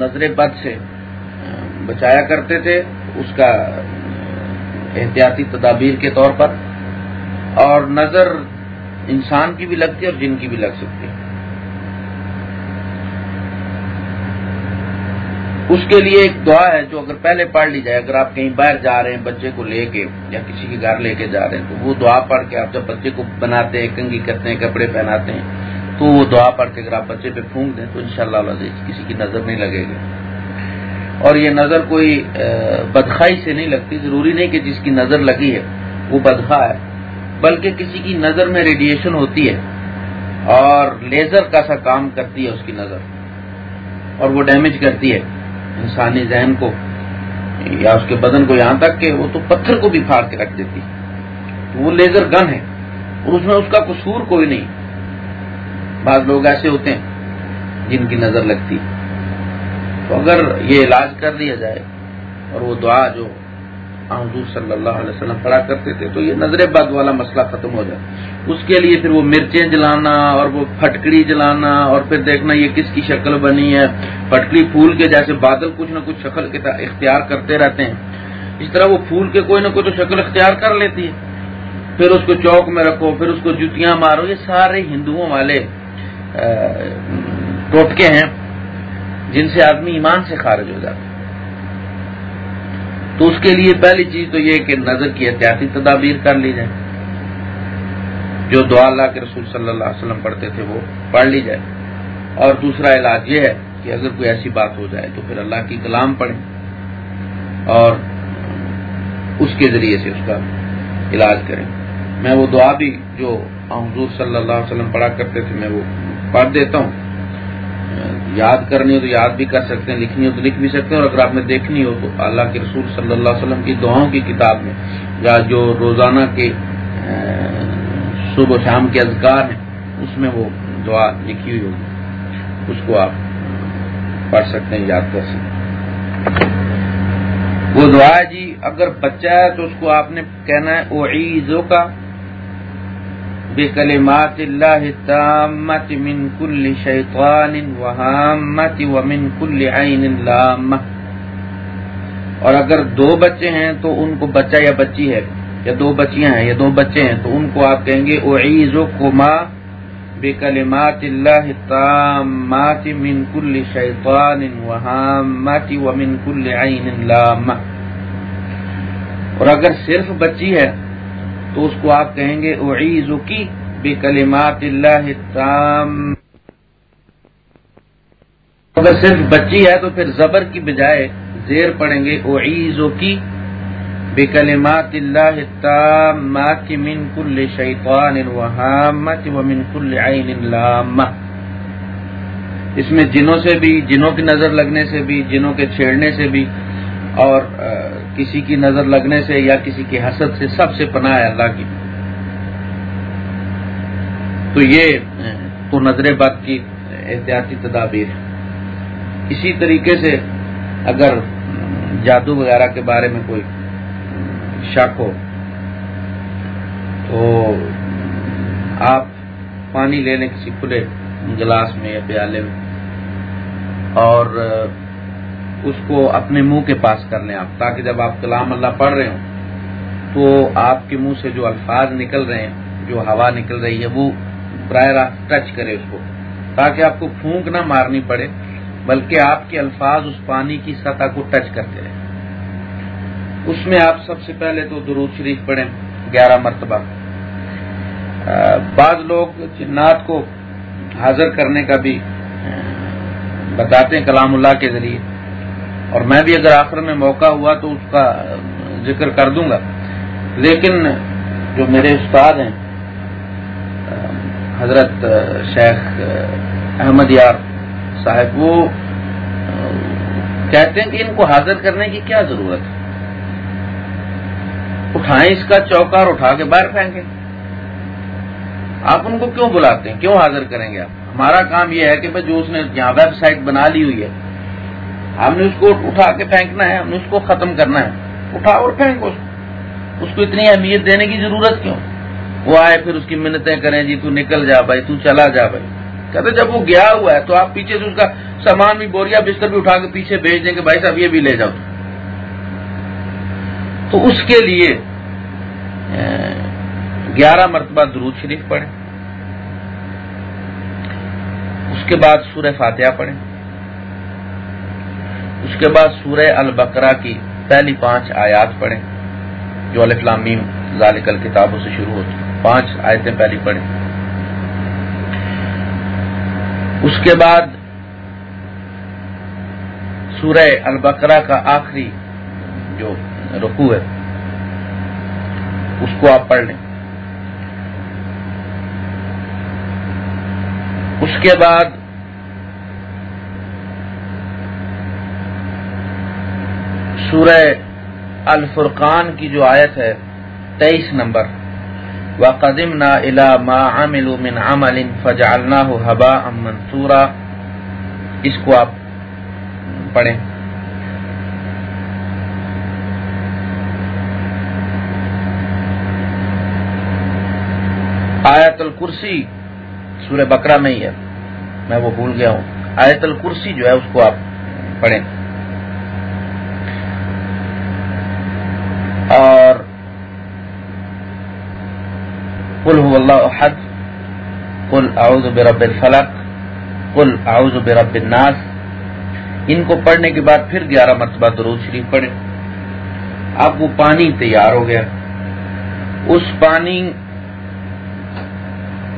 Speaker 1: نظر بد سے، بچایا کرتے تھے، اس کا احتیاطی تدابیر کے طور پر، اور نظر انسان کی بھی لگتی ہے اور جن کی بھی لگ سکتی ہے۔ اس کے لیے ایک دعا ہے جو اگر پہلے پڑھ لی جائے، اگر آپ کہیں باہر جا رہے ہیں، بچے کو لے کے یا کسی کے گھر لے کے جا رہے ہیں، تو وہ دعا پڑھ کے آپ جب بچے کو بناتے ہیں کنگی کرتے ہیں، کپڑے پہناتے ہیں تو وہ دعا پڑھ کے اگر آپ بچے پہ پھونک دیں تو انشاءاللہ شاء اللہ کسی کی نظر نہیں لگے گی۔ اور یہ نظر کوئی بدخائی سے نہیں لگتی، ضروری نہیں کہ جس کی نظر لگی ہے وہ بدخا ہے، بلکہ کسی کی نظر میں ریڈیشن ہوتی ہے اور لیزر کا سا کام کرتی ہے اس کی نظر، اور وہ ڈیمیج کرتی ہے انسانی ذہن کو، یا اس کے بدن کو، یہاں تک کہ وہ تو پتھر کو بھی پھاڑ کے رکھ دیتی تو وہ لیزر گن ہے اور اس میں اس کا قصور کوئی نہیں۔ بعض لوگ ایسے ہوتے ہیں جن کی نظر لگتی تو اگر یہ علاج کر دیا جائے اور وہ دعا جو حضور صلی اللہ علیہ وسلم پڑھا کرتے تھے، تو یہ نظر بد والا مسئلہ ختم ہو جائے اس کے لیے پھر وہ مرچیں جلانا اور وہ پھٹکڑی جلانا اور پھر دیکھنا یہ کس کی شکل بنی ہے۔ پھٹکڑی پھول کے جیسے بادل کچھ نہ کچھ شکل اختیار کرتے رہتے ہیں۔ اس طرح وہ پھول کے کوئی نہ کوئی تو شکل اختیار کر لیتی ہے۔ پھر اس کو چوک میں رکھو، پھر اس کو جوتیاں مارو، یہ سارے ہندوؤں والے ٹوٹکے ہیں، جن سے آدمی ایمان سے خارج ہو جاتا تو اس کے لیے پہلی چیز تو یہ کہ نظر کی احتیاطی تدابیر کر لی جائے۔ جو دعا اللہ کے رسول صلی اللہ علیہ وسلم پڑھتے تھے وہ پڑھ لی جائے۔ اور دوسرا علاج یہ ہے کہ اگر کوئی ایسی بات ہو جائے تو پھر اللہ کی کلام پڑھیں۔ اور اس کے ذریعے سے اس کا علاج کریں۔ میں وہ دعا بھی جو حضور صلی اللہ علیہ وسلم پڑھا کرتے تھے، میں وہ پڑھ دیتا ہوں۔ یاد کرنی ہو تو یاد بھی کر سکتے ہیں، لکھنی ہو تو لکھ بھی سکتے ہیں، اور اگر آپ نے دیکھنی ہو تو اللہ کے رسول صلی اللہ علیہ وسلم کی دعاؤں کی کتاب میں، یا جو روزانہ کے صبح و شام کے اذکار ہیں، اس میں وہ دعا لکھی ہوئی ہوگی۔ اس کو آپ پڑھ سکتے ہیں، یاد کر سکتے ہیں۔ وہ دعا جی اگر بچہ ہے تو اس کو آپ نے کہنا ہے او عیزو کا بے کلمات اللہ تامت من کل شیطان وحامت ومن کل عین لامہ۔ اور اگر دو بچے ہیں تو ان کو بچہ یا بچی ہے، یا دو بچیاں ہیں یا دو بچے ہیں، تو ان کو آپ کہیں گے او عیزو کما بے اللہ تامات من کل شیطان وحامت ومن کل عین لامہ۔ اور اگر صرف بچی ہے تو اس کو آپ کہیں گے اعیزو کی بے کلمات اللہ تام اگر صرف بچی ہے تو پھر زبر کی بجائے زیر پڑیں گے اعیزو کی بکلمات اللہ التامات من کل شیطان وحامت ومن کل عین لامہ۔ اس میں جنوں سے بھی، جنوں کی نظر لگنے سے بھی، جنوں کے چھیڑنے سے بھی اور کسی کی نظر لگنے سے یا کسی کی حسد سے سب سے پناہ ہے اللہ کی۔ تو یہ، تو نظر بد کی احتیاطی تدابیر۔ ہے اسی طریقے سے اگر جادو وغیرہ کے بارے میں کوئی شک ہو، تو آپ پانی لے لیں کسی کھلے گلاس میں یا پیالے میں اور اس کو اپنے منہ کے پاس کر لیں آپ، تاکہ جب آپ کلام اللہ پڑھ رہے ہوں، تو آپ کے منہ سے جو الفاظ نکل رہے ہیں، جو ہوا نکل رہی ہے، وہ براہ راست ٹچ کرے اس کو، تاکہ آپ کو پھونک نہ مارنی پڑے، بلکہ آپ کے الفاظ اس پانی کی سطح کو ٹچ کرتے رہے اس میں آپ سب سے پہلے تو درود شریف پڑھیں، گیارہ مرتبہ۔ بعض لوگ جنات کو حاضر کرنے کا بھی بتاتے ہیں کلام اللہ کے ذریعے۔ اور میں بھی اگر آخر میں موقع ہوا تو اس کا ذکر کر دوں گا۔ لیکن جو میرے استاد ہیں، حضرت شیخ احمد یار صاحب، وہ کہتے ہیں کہ ان کو حاضر کرنے کی کیا ضرورت ہے؟ اٹھائیں اس کا چوکا اور اٹھا کے باہر پھینکیں۔ آپ ان کو کیوں بلاتے ہیں؟ کیوں حاضر کریں گے آپ؟ ہمارا کام یہ ہے کہ جو اس نے یہاں ویب سائٹ بنا لی ہوئی ہے ہم نے اس کو اٹھا کے پھینکنا ہے، ہم نے اس کو ختم کرنا ہے۔ اٹھا اور پھینک اس کو اتنی اہمیت دینے کی ضرورت کیوں؟ وہ آئے پھر اس کی منتیں کریں جی تو نکل جا بھائی، تو چلا جا بھائی۔ کہتے جب وہ گیا ہوا ہے تو آپ پیچھے سے اس کا سامان بھی، بوریا بستر بھی اٹھا کے پیچھے بھیج دیں کہ بھائی صاحب یہ بھی لے جاؤ۔ تو اس کے لیے گیارہ مرتبہ درود شریف پڑھیں۔ اس کے بعد سورہ فاتحہ پڑھیں۔ اس کے بعد سورہ البقرہ کی پہلی پانچ آیات پڑھیں، جو الفلامیم ذالکل کتابوں سے شروع ہوتی پانچ آیتیں پہلی پڑھیں۔ اس کے بعد سورہ البقرہ کا آخری جو رکوع ہے، اس کو آپ پڑھ لیں۔ اس کے بعد سورہ الفرقان کی جو آیت ہے، تیئیس نمبر۔ و قدیم نا الا ما من عمل فجعلناه ہو حبا منصورا اس کو آپ پڑھیں۔ آیت الکرسی، سورہ بکرا میں ہی ہے۔ میں وہ بھول گیا ہوں۔ آیت الکرسی جو ہے، اس کو آپ پڑھیں اور کل اللہ احد کل اعوذ برب الفلق کل اعوذ برب الناس۔ ان کو پڑھنے کے بعد پھر گیارہ مرتبہ درود شریف پڑھیں۔ اب وہ پانی تیار ہو گیا۔ اس پانی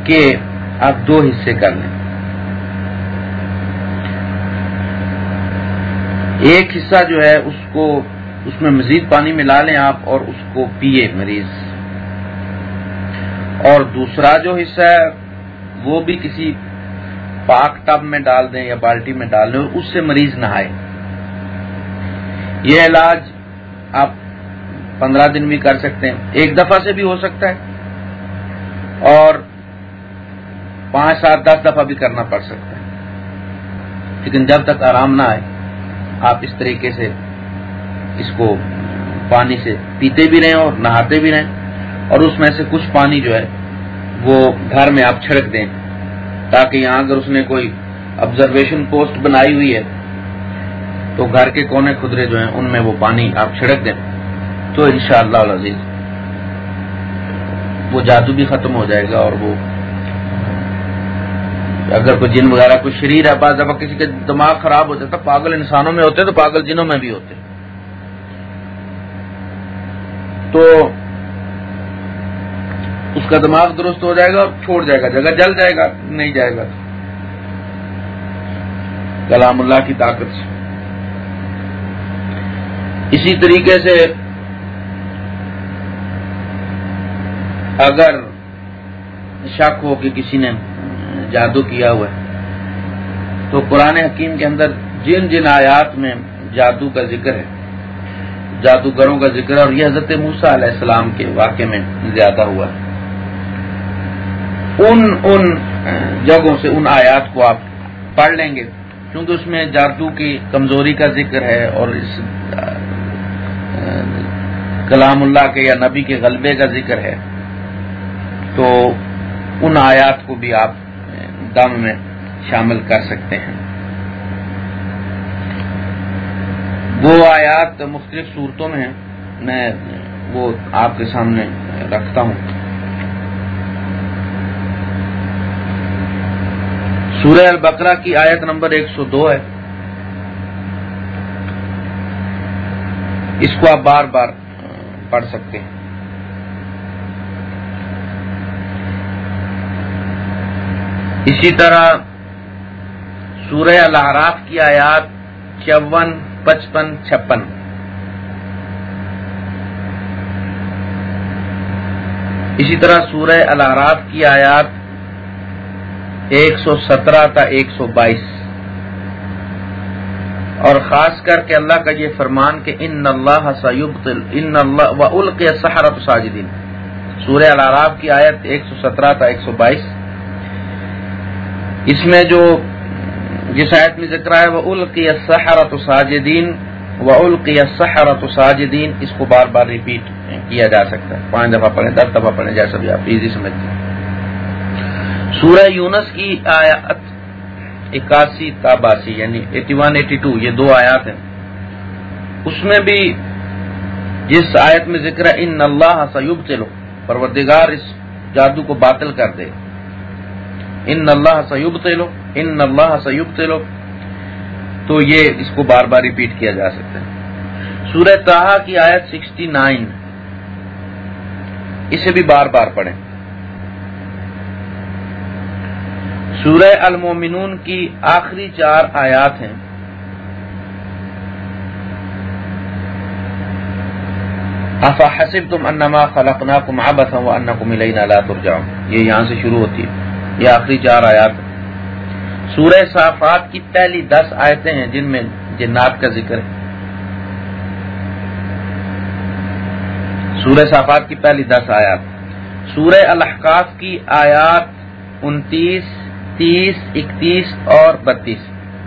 Speaker 1: کے آپ دو حصے کر لیں۔ ایک حصہ جو ہے اس کو، اس میں مزید پانی ملا لیں آپ اور اس کو پیے مریض۔ اور دوسرا جو حصہ ہے، وہ بھی کسی پاک ٹب میں ڈال دیں یا بالٹی میں ڈال دیں، اس سے مریض نہائے۔ یہ علاج آپ پندرہ دن بھی کر سکتے ہیں۔ ایک دفعہ سے بھی ہو سکتا ہے، اور پانچ سات دس دفعہ بھی کرنا پڑ سکتا ہے۔ لیکن جب تک آرام نہ آئے، آپ اس طریقے سے اس کو پانی سے پیتے بھی رہیں اور نہاتے بھی رہیں۔ اور اس میں سے کچھ پانی جو ہے وہ گھر میں آپ چھڑک دیں تاکہ یہاں اگر اس نے کوئی آبزرویشن پوسٹ بنائی ہوئی ہے تو گھر کے کونے خدرے جو ہیں ان میں وہ پانی آپ چھڑک دیں۔ تو انشاءاللہ شاء اللہ وہ جادو بھی ختم ہو جائے گا اور وہ اگر کوئی جن وغیرہ کوئی شریر ہے، بعض دفعہ کسی کے دماغ خراب ہو جاتا پاگل انسانوں میں ہوتے تو پاگل جنوں میں بھی ہوتے تو اس کا دماغ درست ہو جائے گا اور چھوڑ جائے گا، جگہ جل جائے گا، نہیں جائے گا۔ کلام اللہ کی طاقت سے۔ اسی طریقے سے اگر شک ہو کہ کسی نے جادو کیا ہوا ہے، تو قرآن حکیم کے اندر جن جن آیات میں جادو کا ذکر ہے، جادوگروں کا ذکر ہے، اور یہ حضرت موسا علیہ السلام کے واقعے میں زیادہ ہوا ہے۔ ان ان جگہوں سے ان آیات کو آپ پڑھ لیں گے۔ کیونکہ اس میں جادو کی کمزوری کا ذکر ہے اور اس کلام اللہ کے یا نبی کے غلبے کا ذکر ہے۔ تو ان آیات کو بھی آپ دم میں شامل کر سکتے ہیں۔ وہ آیات مختلف صورتوں میں ہیں۔ میں وہ آپ کے سامنے رکھتا ہوں۔ سورہ البقرہ کی آیت نمبر ایک سو دو ہے۔ اس کو آپ بار بار پڑھ سکتے ہیں۔ اسی طرح سورہ الحراف کی آیات چون، پچپن، چھپن۔ اسی طرح سورہ الحراف کی آیات ایک سو سترہ تا ایک سو بائیس۔ اور خاص کر کے اللہ کا یہ فرمان کہ ان اللہ ان اللہ و الق سحرت ساجدین۔ سورہ العراف کی آیت ایک سو سترہ تا ایک سو بائیس۔ اس میں جو جس آیت میں ذکر ہے، وہ القی سحرت ساجدین و القی سحرت ساجدین۔ اس کو بار بار ریپیٹ کیا جا سکتا ہے۔ پانچ دفعہ پڑھیں، دس دفعہ پڑھیں، جیسا بھی آپ ایزی سمجھتے ہیں۔ سورہ یونس کی آیات اکاسی تاباسی یعنی ایٹی ون ایٹی ٹو یہ دو آیات ہیں۔ اس میں بھی جس آیت میں ذکر ہے، ان اللہ سیوب چلو پروردگار اس جادو کو باطل کر دے۔ ان اللہ سیوب تیلو ان اللہ سیوب تیلو تو یہ اس کو بار بار ریپیٹ کیا جا سکتا ہے۔ سورہ تاہا کی آیت سکسٹی نائن۔ اسے بھی بار بار پڑھیں۔ سورہ المومنون کی آخری چار آیات ہیں۔ افا حسب تم انما خلقنا کم آبت ہوں ان کو ملئی یہ یہاں سے شروع ہوتی ہے۔ یہ آخری چار آیات سورہ صافات کی پہلی دس آیتیں ہیں جن میں جنات کا ذکر ہے۔ سورہ صافات کی پہلی دس آیات۔ سورہ الحقاف کی آیات انتیس تیس، اکتیس اور بتیس۔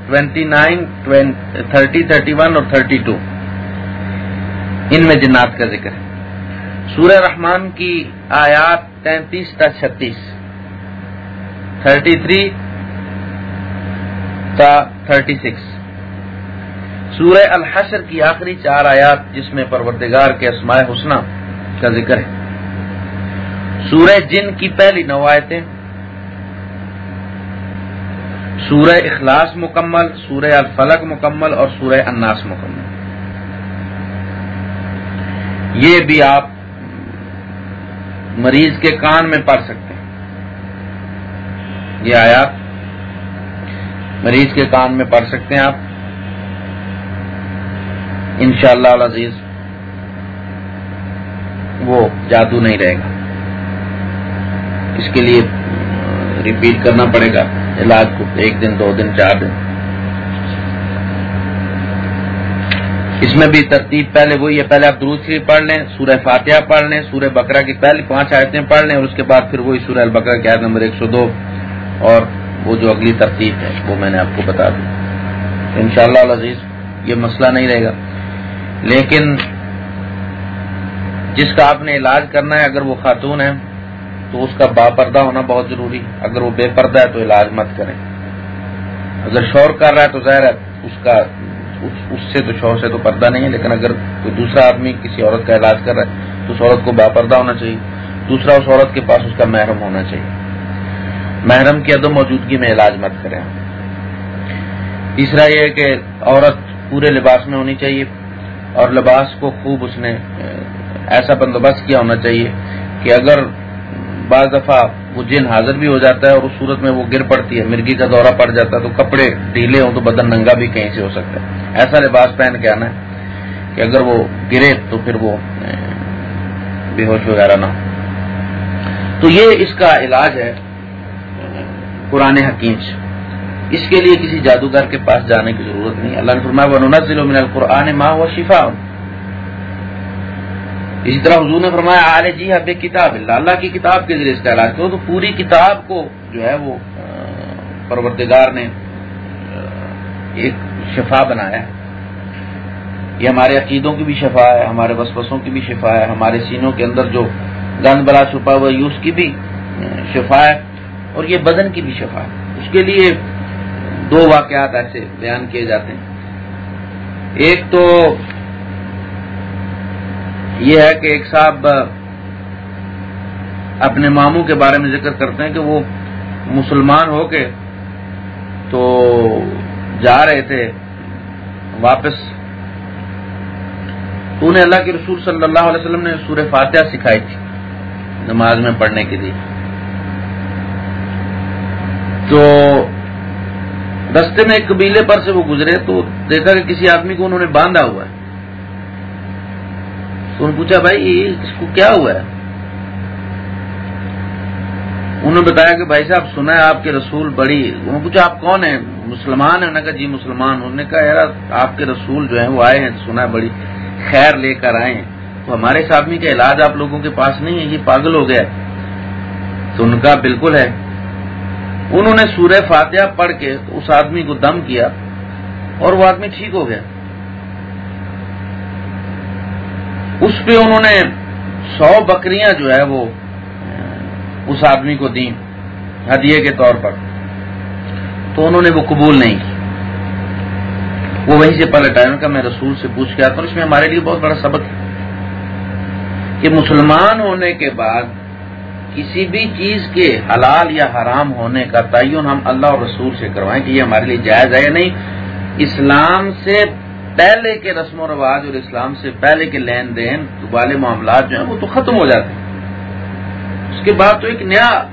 Speaker 1: Twenty nine thirty thirty one اور تھرٹی ٹو ان میں جنات کا ذکر ہے۔ سورہ رحمان کی آیات تینتیس تا چھتیس۔ تھرٹی تھری تا تھرٹی سکس سورہ الحشر کی آخری چار آیات جس میں پروردگار کے اسماء حسنہ کا ذکر ہے۔ سورہ جن کی پہلی نو آیتیں۔ سورہ اخلاص مکمل، سورہ الفلق مکمل اور سورہ الناس مکمل۔ یہ بھی آپ مریض کے کان میں پڑھ سکتے ہیں۔ یہ آیات مریض کے کان میں پڑھ سکتے ہیں آپ۔ انشاءاللہ شاء اللہ عزیز وہ جادو نہیں رہے گا۔ اس کے لیے ریپیٹ کرنا پڑے گا۔ علاج کو ایک دن، دو دن، چار دن۔ اس میں بھی ترتیب پہلے وہی ہے، پہلے آپ درود شریف پڑھ لیں، سورہ فاتحہ پڑھ لیں، سورہ بکرا کی پہلی پانچ آیتیں پڑھ لیں، اور اس کے بعد پھر وہی سورہ البکرا کی آیت نمبر ایک سو دو۔ اور وہ جو اگلی ترتیب ہے، وہ میں نے آپ کو بتا دی۔ ان شاء اللہ عزیز یہ مسئلہ نہیں رہے گا۔ لیکن جس کا آپ نے علاج کرنا ہے، اگر وہ خاتون ہے تو اس کا با پردہ ہونا بہت ضروری اگر وہ بے پردہ ہے تو علاج مت کریں۔ اگر شور کر رہا ہے تو ظاہر ہے اس کا اس سے تو شور سے تو پردہ نہیں ہے، لیکن اگر کوئی دوسرا آدمی کسی عورت کا علاج کر رہا ہے تو اس عورت کو با پردہ ہونا چاہیے۔ دوسرا اس عورت کے پاس اس کا محرم ہونا چاہیے۔ محرم کی عدم موجودگی میں علاج مت کریں۔ تیسرا یہ ہے کہ عورت پورے لباس میں ہونی چاہیے اور لباس کو خوب اس نے ایسا بندوبست کیا ہونا چاہیے کہ اگر بعض دفعہ وہ جن حاضر بھی ہو جاتا ہے اور اس صورت میں وہ گر پڑتی ہے مرغی کا دورہ پڑ جاتا ہے تو کپڑے ڈھیلے ہوں تو بدن ننگا بھی کہیں سے ہو سکتا ہے۔ ایسا لباس پہن کے آنا ہے کہ اگر وہ گرے تو پھر وہ بے ہوش وغیرہ نہ ہو۔ تو یہ اس کا علاج ہے، قرآن حکیم سے۔ اس کے لیے کسی جادوگر کے پاس جانے کی ضرورت نہیں۔ اللہ نے فرمایا، وننزل من القرآن ما ہوا شفا اسی طرح حضور نے فرمایا، آل جی اب کتاب اللہ اللہ کی کتاب کے ذریعے اس کا علاج کرو۔ تو پوری کتاب کو جو ہے وہ پروردگار نے ایک شفا بنایا یہ ہمارے عقیدوں کی بھی شفا ہے، ہمارے وسوسوں کی بھی شفا ہے، ہمارے سینوں کے اندر جو گند بلا چھپا ہوا یوز کی بھی شفا ہے۔ اور یہ بدن کی بھی شفا ہے۔ اس کے لیے دو واقعات ایسے بیان کیے جاتے ہیں۔ ایک تو یہ ہے کہ ایک صاحب اپنے ماموں کے بارے میں ذکر کرتے ہیں کہ وہ مسلمان ہو کے تو جا رہے تھے واپس۔ تو انہیں اللہ کے رسول صلی اللہ علیہ وسلم نے سورہ فاتحہ سکھائی تھی نماز میں پڑھنے کے لیے۔ تو رستے میں ایک قبیلے پر سے وہ گزرے تو دیکھا کہ کسی آدمی کو انہوں نے باندھا ہوا ہے۔ انہوں نے پوچھا بھائی اس کو کیا ہوا ہے؟ انہوں نے بتایا کہ بھائی صاحب، سنا ہے آپ کے رسول بڑی، انہوں نے پوچھا، آپ کون ہیں؟ مسلمان ہیں؟ کہا جی مسلمان انہوں نے کہا یار آپ کے رسول جو ہیں، وہ آئے ہیں، سنا ہے بڑی خیر لے کر آئے ہیں۔ تو ہمارے اس آدمی کا علاج آپ لوگوں کے پاس نہیں ہے یہ پاگل ہو گیا تو ان کا بالکل ہے۔ انہوں نے سورہ فاتحہ پڑھ کے اس آدمی کو دم کیا اور وہ آدمی ٹھیک ہو گیا۔ اس پہ انہوں نے سو بکریاں جو ہے وہ، اس آدمی کو دیں، ہدیے کے طور پر۔ تو انہوں نے وہ قبول نہیں کی۔ وہ وہیں سے پلٹ آئے کا میں رسول سے پوچھ کے آتا ہوں، اس میں ہمارے لیے بہت بڑا سبق ہے کہ مسلمان ہونے کے بعد کسی بھی چیز کے حلال یا حرام ہونے کا تعین ہم اللہ اور رسول سے کروائیں کہ یہ ہمارے لیے جائز ہے یا نہیں۔ اسلام سے پہلے کے رسم و رواج اور اسلام سے پہلے کے لین دین والے معاملات جو ہیں وہ تو ختم ہو جاتے ہیں۔ اس کے بعد تو ایک نیا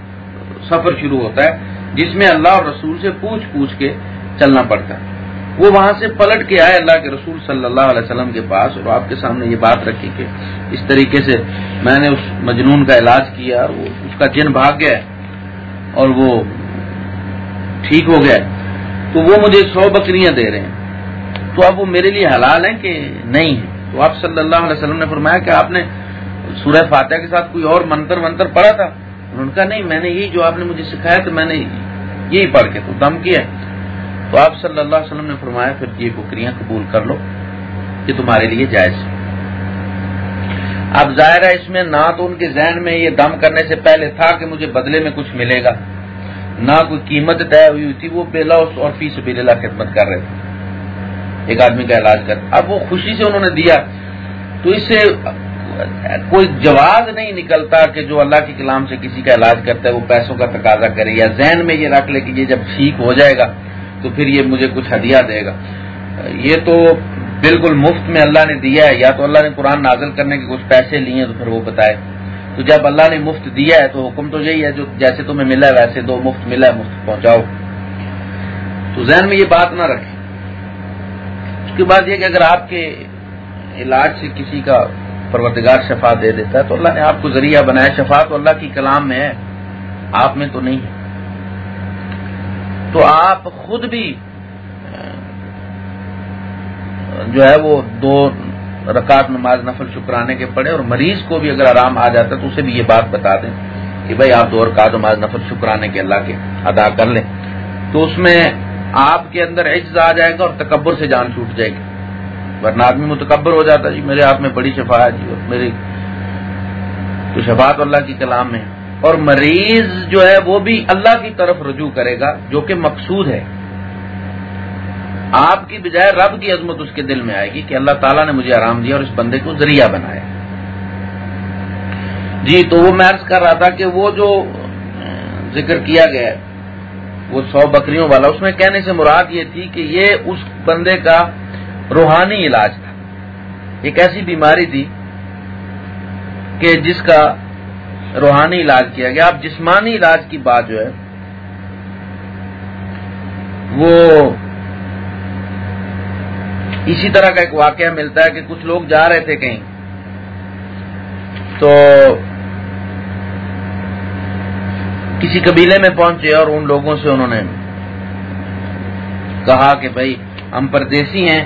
Speaker 1: سفر شروع ہوتا ہے، جس میں اللہ اور رسول سے پوچھ پوچھ کے چلنا پڑتا ہے۔ وہ وہاں سے پلٹ کے آئے اللہ کے رسول صلی اللہ علیہ وسلم کے پاس اور آپ کے سامنے یہ بات رکھی کہ اس طریقے سے میں نے اس مجنون کا علاج کیا اور وہ اس کا جن بھاگ گیا اور وہ ٹھیک ہو گیا۔ تو وہ مجھے سو بکریاں دے رہے ہیں۔ تو اب وہ میرے لیے حلال ہیں کہ نہیں ہے تو آپ صلی اللہ علیہ وسلم نے فرمایا کہ آپ نے سورہ فاتحہ کے ساتھ کوئی اور منتر ونتر پڑھا تھا؟ ان کا نہیں، میں نے یہی جو آپ نے مجھے سکھایا تو میں نے یہی پڑھ کے تو دم کیا تو آپ صلی اللہ علیہ وسلم نے فرمایا، پھر یہ بکریاں قبول کر لو یہ تمہارے لیے جائز اب ظاہر ہے اس میں نہ تو ان کے ذہن میں یہ دم کرنے سے پہلے تھا کہ مجھے بدلے میں کچھ ملے گا۔ نہ کوئی قیمت طے ہوئی ہوئی تھی، وہ بے اور فی سے بلا خدمت کر رہے تھے۔ ایک آدمی کا علاج کر اب وہ خوشی سے انہوں نے دیا۔ تو اس سے کوئی جواز نہیں نکلتا کہ جو اللہ کے کلام سے کسی کا علاج کرتا ہے وہ پیسوں کا تقاضا کرے یا ذہن میں یہ رکھ لے کہ یہ جب ٹھیک ہو جائے گا تو پھر یہ مجھے کچھ ہدیہ دے گا۔ یہ تو بالکل مفت میں اللہ نے دیا ہے۔ یا تو اللہ نے قرآن نازل کرنے کے کچھ پیسے لیے تو پھر وہ بتائے۔ تو جب اللہ نے مفت دیا ہے تو حکم تو یہی ہے، جو جیسے تمہیں ملا ہے ویسے دو مفت ملا ہے، مفت پہنچاؤ۔ تو ذہن میں یہ بات نہ رکھیں۔ اس کے بعد یہ کہ اگر آپ کے علاج سے کسی کا پروردگار شفا دے دیتا ہے تو اللہ نے آپ کو ذریعہ بنایا، شفا تو اللہ کی کلام میں ہے، آپ میں تو نہیں ہے۔ تو آپ خود بھی، جو ہے وہ دو رکعت نماز نفل شکرانے کے پڑے اور مریض کو بھی اگر آرام آ جاتا ہے تو اسے بھی یہ بات بتا دیں کہ بھائی آپ دو رکعت نماز نفل شکرانے کے اللہ کے ادا کر لیں۔ تو اس میں آپ کے اندر عجز آ جائے گا اور تکبر سے جان چھوٹ جائے گی۔ ورنہ آدمی متکبر ہو جاتا جی میرے ہاتھ میں بڑی شفا ہے جی اور میری تو شفاعت اللہ کی کلام میں اور مریض جو ہے، وہ بھی اللہ کی طرف رجوع کرے گا، جو کہ مقصود ہے۔ آپ کی بجائے رب کی عظمت اس کے دل میں آئے گی کہ اللہ تعالیٰ نے مجھے آرام دیا اور اس بندے کو ذریعہ بنایا۔ جی تو وہ میں عرض کر رہا تھا کہ وہ جو ذکر کیا گیا ہے وہ سو بکریوں والا، اس میں کہنے سے مراد یہ تھی کہ یہ اس بندے کا روحانی علاج تھا۔ ایک ایسی بیماری تھی کہ جس کا روحانی علاج کیا گیا۔ اب جسمانی علاج کی بات جو ہے، وہ اسی طرح کا ایک واقعہ ملتا ہے کہ کچھ لوگ جا رہے تھے کہیں۔ تو کسی قبیلے میں پہنچے اور ان لوگوں سے انہوں نے کہا کہ بھائی، ہم پردیسی ہیں،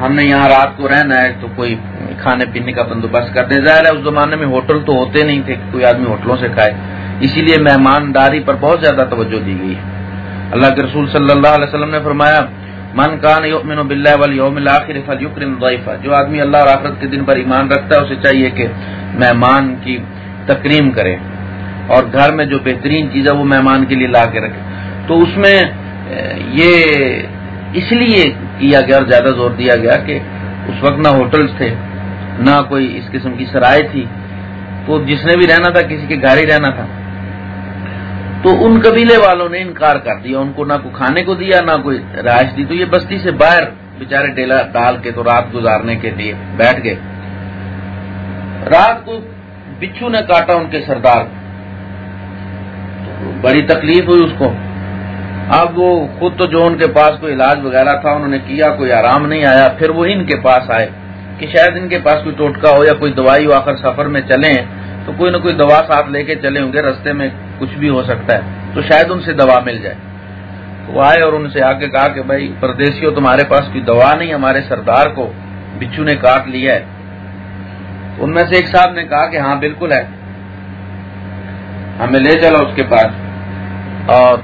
Speaker 1: ہم نے یہاں رات کو رہنا ہے، تو کوئی کھانے پینے کا بندوبست کر دیں۔ ظاہر ہے، اس زمانے میں ہوٹل تو ہوتے نہیں تھے کہ کوئی آدمی ہوٹلوں سے کھائے۔ اسی لیے مہمانداری پر بہت زیادہ توجہ دی گئی ہے۔ اللہ کے رسول صلی اللہ علیہ وسلم نے فرمایا، من کان یؤمن باللہ والیوم الاخر فلیکرم ضیفا جو آدمی اللہ اور آخرت کے دن پر ایمان رکھتا ہے، اسے چاہیے کہ مہمان کی تکریم کرے۔ اور گھر میں جو بہترین چیز ہے وہ مہمان کے لیے لا کے رکھے۔ تو اس میں یہ اس لیے کیا گیا اور زیادہ زور دیا گیا کہ اس وقت نہ ہوٹلز تھے، نہ کوئی اس قسم کی سرائے تھی۔ تو جس نے بھی رہنا تھا، کسی کے گھر ہی رہنا تھا۔ تو ان قبیلے والوں نے انکار کر دیا، ان کو نہ کوئی کھانے کو دیا، نہ کوئی رہائش دی۔ تو یہ بستی سے باہر بےچارے ڈیلا ڈال کے تو رات گزارنے کے لیے بیٹھ گئے۔ رات کو بچھو نے کاٹا ان کے سردار کو۔ بڑی تکلیف ہوئی اس کو۔ اب وہ خود تو جو ان کے پاس کوئی علاج وغیرہ تھا، انہوں نے کیا، کوئی آرام نہیں آیا، پھر وہ ان کے پاس آئے کہ شاید ان کے پاس کوئی ٹوٹکا ہو یا کوئی دوائی ہو، آخر سفر میں چلیں تو کوئی نہ کوئی دوا ساتھ لے کے چلے ہوں گے، رستے میں کچھ بھی ہو سکتا ہے، تو شاید ان سے دوا مل جائے۔ وہ آئے اور ان سے آ کے کہا کہ بھائی پردیسی ہو تمہارے پاس کوئی دوا نہیں، ہمارے سردار کو بچو نے کاٹ لیا ہے۔ ان میں سے ایک صاحب نے کہا کہ ہاں بالکل ہے۔ ہمیں لے چلا اس کے پاس۔ اور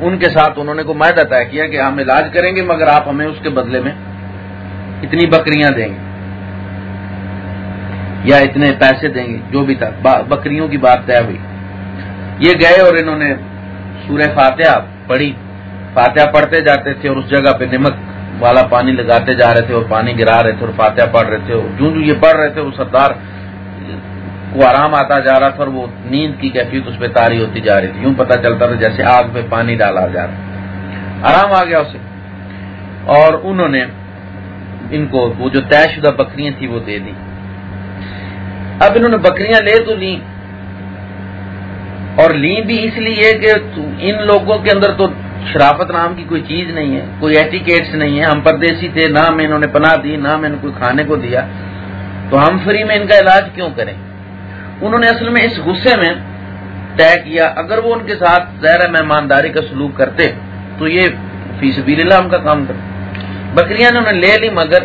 Speaker 1: ان کے ساتھ انہوں نے کو معاہدہ طے کیا کہ ہم علاج کریں گے، مگر آپ ہمیں اس کے بدلے میں اتنی بکریاں دیں گے۔ یا اتنے پیسے دیں گے، جو بھی تھا۔ بکریوں کی بات طے ہوئی۔ یہ گئے اور انہوں نے سورہ فاتحہ پڑھی۔ فاتحہ پڑھتے جاتے تھے اور اس جگہ پہ نمک والا پانی لگاتے جا رہے تھے اور پانی گرا رہے تھے اور فاتحہ پڑھ رہے تھے۔ جو جو یہ پڑھ رہے تھے، وہ سردار کو آرام آتا جا رہا تھا اور وہ نیند کی کیفیت اس پہ تاری ہوتی جا رہی تھی۔ یوں پتا چلتا تھا جیسے آگ پہ پانی ڈالا جا رہا۔ آرام آ گیا اسے۔ اور انہوں نے ان کو وہ جو طے شدہ بکریاں تھیں وہ دے دی اب انہوں نے بکریاں لے تو لی اور لی بھی اس لیے کہ ان لوگوں کے اندر تو شرافت نام کی کوئی چیز نہیں ہے، کوئی ایٹیکیٹس نہیں ہے۔ ہم پردیسی تھے، نہ میں انہوں نے پناہ دی، نہ میں نے کوئی کھانے کو دیا۔ تو ہم فری میں ان کا علاج کیوں کریں؟ انہوں نے اصل میں اس غصے میں طے کیا، اگر وہ ان کے ساتھ زہر مہمانداری کا سلوک کرتے، تو یہ فیس اللہ ہم کا کام کرتے بکریاں انہوں نے لے لی، مگر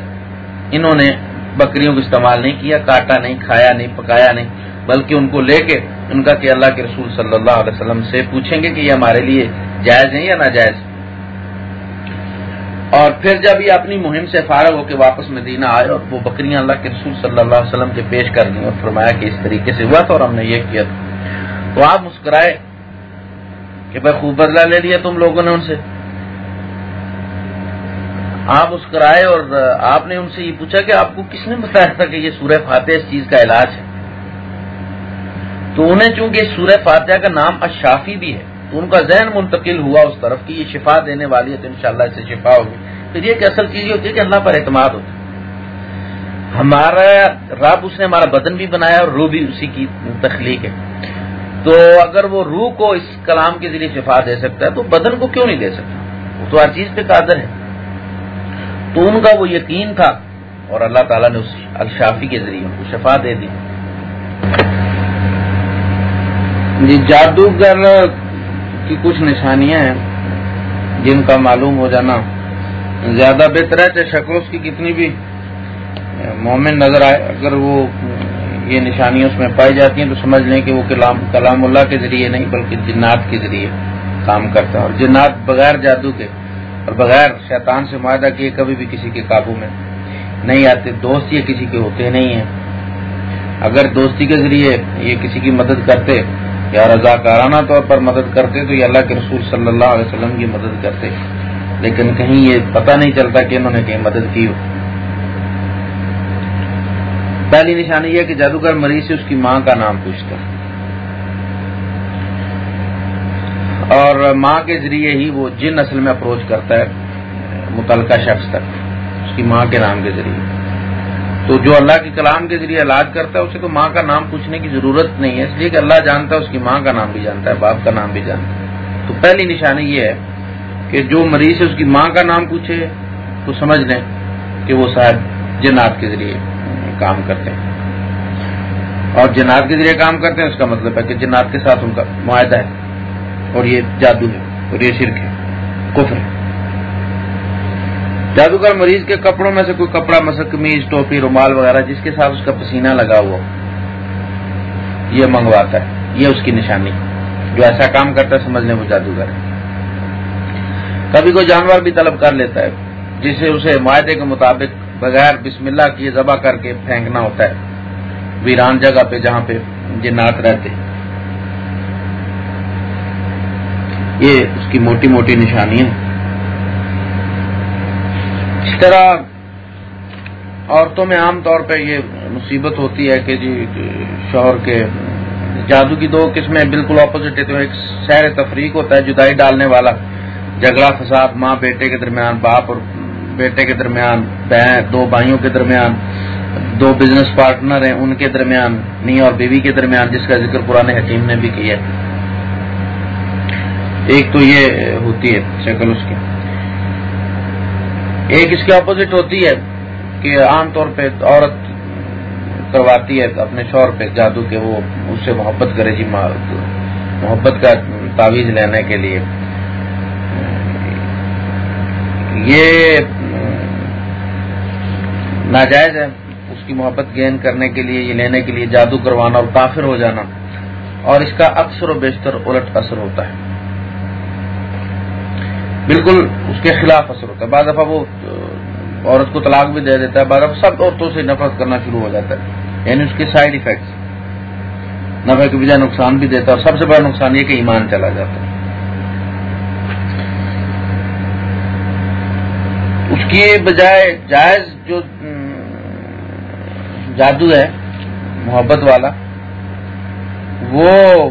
Speaker 1: انہوں نے بکریوں کو استعمال نہیں کیا، کاٹا نہیں، کھایا نہیں، پکایا نہیں، بلکہ ان کو لے کے ان کا کہ اللہ کے رسول صلی اللہ علیہ وسلم سے پوچھیں گے کہ یہ ہمارے لیے جائز ہے یا ناجائز۔ اور پھر جب یہ اپنی مہم سے فارغ ہو کے واپس مدینہ آئے اور وہ بکریاں اللہ کے رسول صلی اللہ علیہ وسلم کے پیش کر دیں اور فرمایا کہ اس طریقے سے ہوا تھا اور ہم نے یہ کیا تھا تو آپ مسکرائے کہ بھائی خوب بدلا لے لیا تم لوگوں نے ان سے۔ آپ مسکرائے اور آپ نے ان سے یہ پوچھا کہ آپ کو کس نے بتایا تھا کہ یہ سورہ فاتح اس چیز کا علاج ہے؟ تو انہیں چونکہ سورہ فاتحہ کا نام اشافی بھی ہے ان کا ذہن منتقل ہوا اس طرف کہ یہ شفا دینے والی ہے تو انشاءاللہ اس سے شفا ہوگی۔ پھر یہ کہ اصل چیز یہ ہوتی ہے کہ اللہ پر اعتماد ہوتا ہے۔ ہمارا رب اس نے ہمارا بدن بھی بنایا اور روح بھی اسی کی تخلیق ہے۔ تو اگر وہ روح کو اس کلام کے ذریعے شفا دے سکتا ہے تو بدن کو کیوں نہیں دے سکتا؟ وہ تو ہر چیز پہ قادر ہے۔ تو ان کا وہ یقین تھا اور اللہ تعالیٰ نے اس الشافی کے ذریعے ان کو شفا دے دی۔ جی جادوگر کی کچھ نشانیاں ہیں جن کا معلوم ہو جانا زیادہ بہتر ہے، چاہے شکل اس کی کتنی بھی مومن نظر آئے، اگر وہ یہ نشانیاں اس میں پائی جاتی ہیں تو سمجھ لیں کہ وہ کلام کلام اللہ کے ذریعے نہیں، بلکہ جنات کے ذریعے کام کرتا ہے۔ اور جنات بغیر جادو کے اور بغیر شیطان سے معاہدہ کیے کبھی بھی کسی کے قابو میں نہیں آتے۔ دوست یہ کسی کے ہوتے نہیں ہیں۔ اگر دوستی کے ذریعے یہ کسی کی مدد کرتے یا رضاکارانہ طور پر مدد کرتے تو یہ اللہ کے رسول صلی اللہ علیہ وسلم کی مدد کرتے۔ لیکن کہیں یہ پتہ نہیں چلتا کہ انہوں نے کہیں مدد کی ہو۔ پہلی نشانی یہ کہ جادوگر مریض سے اس کی ماں کا نام پوچھتا اور ماں کے ذریعے ہی وہ جن اصل میں اپروچ کرتا ہے، متعلقہ شخص تک، اس کی ماں کے نام کے ذریعے۔ تو جو اللہ کے کلام کے ذریعے علاج کرتا ہے، اسے تو ماں کا نام پوچھنے کی ضرورت نہیں ہے۔ اس لیے کہ اللہ جانتا ہے، اس کی ماں کا نام بھی جانتا ہے، باپ کا نام بھی جانتا ہے۔ تو پہلی نشانی یہ ہے کہ جو مریض ہے اس کی ماں کا نام پوچھے، تو سمجھ لیں کہ وہ شاید جنات کے ذریعے کام کرتے ہیں۔ اور جنات کے ذریعے کام کرتے ہیں، اس کا مطلب ہے کہ جنات کے ساتھ ان کا معاہدہ ہے۔ اور یہ جادو ہے، اور یہ شرک ہے، کفر ہے۔ جادوگر مریض کے کپڑوں میں سے کوئی کپڑا، مسک کمیز ٹوپی، رومال وغیرہ، جس کے ساتھ اس کا پسینہ لگا ہوا یہ منگواتا ہے، یہ اس کی نشانی جو ایسا کام کرتا ہے سمجھ لیں وہ جادوگر ہے۔ کبھی کوئی جانور بھی طلب کر لیتا ہے، جسے اسے معاہدے کے مطابق بغیر بسم اللہ کیے ذبح کر کے پھینکنا ہوتا ہے۔ ویران جگہ پہ، جہاں پہ جنات رہتے یہ اس کی موٹی موٹی نشانی ہے اس طرح عورتوں میں عام طور پہ یہ مصیبت ہوتی ہے کہ جی شوہر کے جادو کی دو قسمیں بالکل اپوزٹ ایک سیر تفریق ہوتا ہے، جدائی ڈالنے والا جھگڑا، فساد، ماں بیٹے کے درمیان، باپ اور بیٹے کے درمیان، بہن، دو بھائیوں کے درمیان، دو بزنس پارٹنر ہیں ان کے درمیان، نی اور بیوی کے درمیان، جس کا ذکر پرانے حکیم نے بھی کیا ایک تو یہ ہوتی ہے شکل اس کی۔ ایک اس کے اپوزٹ ہوتی ہے کہ عام طور پہ عورت کرواتی ہے اپنے شور پہ، جادو کے وہ اس سے محبت کرے جی محبت کا تعویذ لینے کے لیے۔ یہ ناجائز ہے۔ اس کی محبت گین کرنے کے لیے، یہ لینے کے لیے جادو کروانا اور کافر ہو جانا۔ اور اس کا اکثر و بیشتر الٹ اثر ہوتا ہے۔ بالکل اس کے خلاف اثر ہوتا ہے۔ بعض دفعہ وہ عورت کو طلاق بھی دے دیتا ہے، بعض دفعہ سب عورتوں سے نفرت کرنا شروع ہو جاتا ہے۔ یعنی اس کے سائڈ افیکٹس نفع کے بجائے نقصان بھی دیتا ہے اور سب سے بڑا نقصان یہ کہ ایمان چلا جاتا ہے۔ اس کی بجائے جائز جو جادو ہے، محبت والا، وہ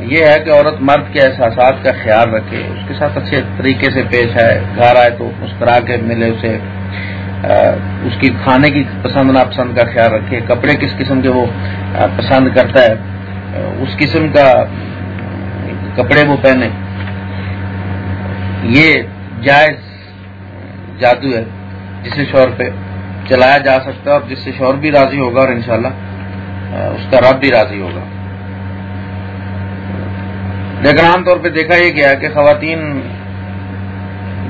Speaker 1: یہ ہے کہ عورت مرد کے احساسات کا خیال رکھے، اس کے ساتھ اچھے طریقے سے پیش آئے، گھر آئے تو مسکرا کے ملے اسے اس کی کھانے کی پسند ناپسند کا خیال رکھے، کپڑے کس قسم کے وہ پسند کرتا ہے، اس قسم کا کپڑے وہ پہنے۔ یہ جائز جادو ہے جسے شور پہ چلایا جا سکتا ہے اور جس سے شور بھی راضی ہوگا اور انشاءاللہ اس کا رب بھی راضی ہوگا۔ لیکن عام طور پہ دیکھا یہ گیا کہ خواتین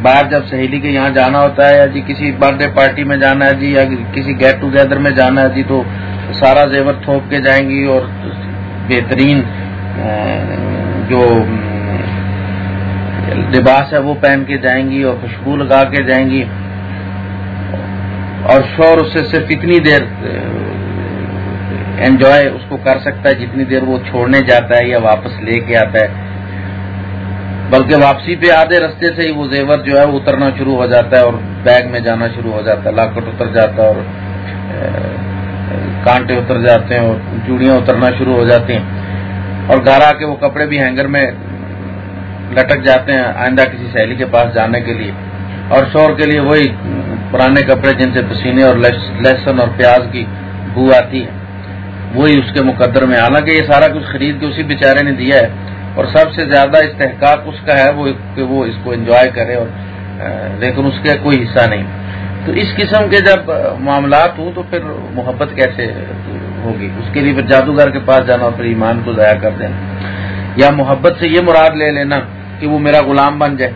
Speaker 1: باہر جب سہیلی کے یہاں جانا ہوتا ہے یا جی کسی برتھ ڈے پارٹی میں جانا ہے جی یا کسی گیٹ ٹوگیدر میں جانا ہے جی تو سارا زیور تھوپ کے جائیں گی اور بہترین جو لباس ہے وہ پہن کے جائیں گی اور خوشبو لگا کے جائیں گی اور شور اس سے صرف اتنی دیر انجوائے اس کو کر سکتا ہے، جتنی دیر وہ چھوڑنے جاتا ہے یا واپس لے کے آتا ہے۔ بلکہ واپسی پہ آدھے رستے سے ہی وہ زیور جو ہے وہ اترنا شروع ہو جاتا ہے اور بیگ میں جانا شروع ہو جاتا ہے۔ لاکٹ اتر جاتا ہے اور کانٹے اتر جاتے ہیں اور چوڑیاں اترنا شروع ہو جاتی ہیں۔ اور گھر آ کے وہ کپڑے بھی ہینگر میں لٹک جاتے ہیں آئندہ کسی سہیلی کے پاس جانے کے لیے۔ اور شور کے لیے وہی پرانے کپڑے جن سے پسینے اور لہسن اور پیاز کی بو آتی ہے۔ وہی اس کے مقدر میں۔ حالانکہ یہ سارا کچھ خرید کے اسی بیچارے نے دیا ہے اور سب سے زیادہ استحقاق اس کا ہے وہ کہ وہ اس کو انجوائے کرے اور لیکن اس کا کوئی حصہ نہیں۔ تو اس قسم کے جب معاملات ہوں تو پھر محبت کیسے ہوگی؟ اس کے لیے پھر جادوگر کے پاس جانا اور پھر ایمان کو ضائع کر دینا۔ یا محبت سے یہ مراد لے لینا کہ وہ میرا غلام بن جائے۔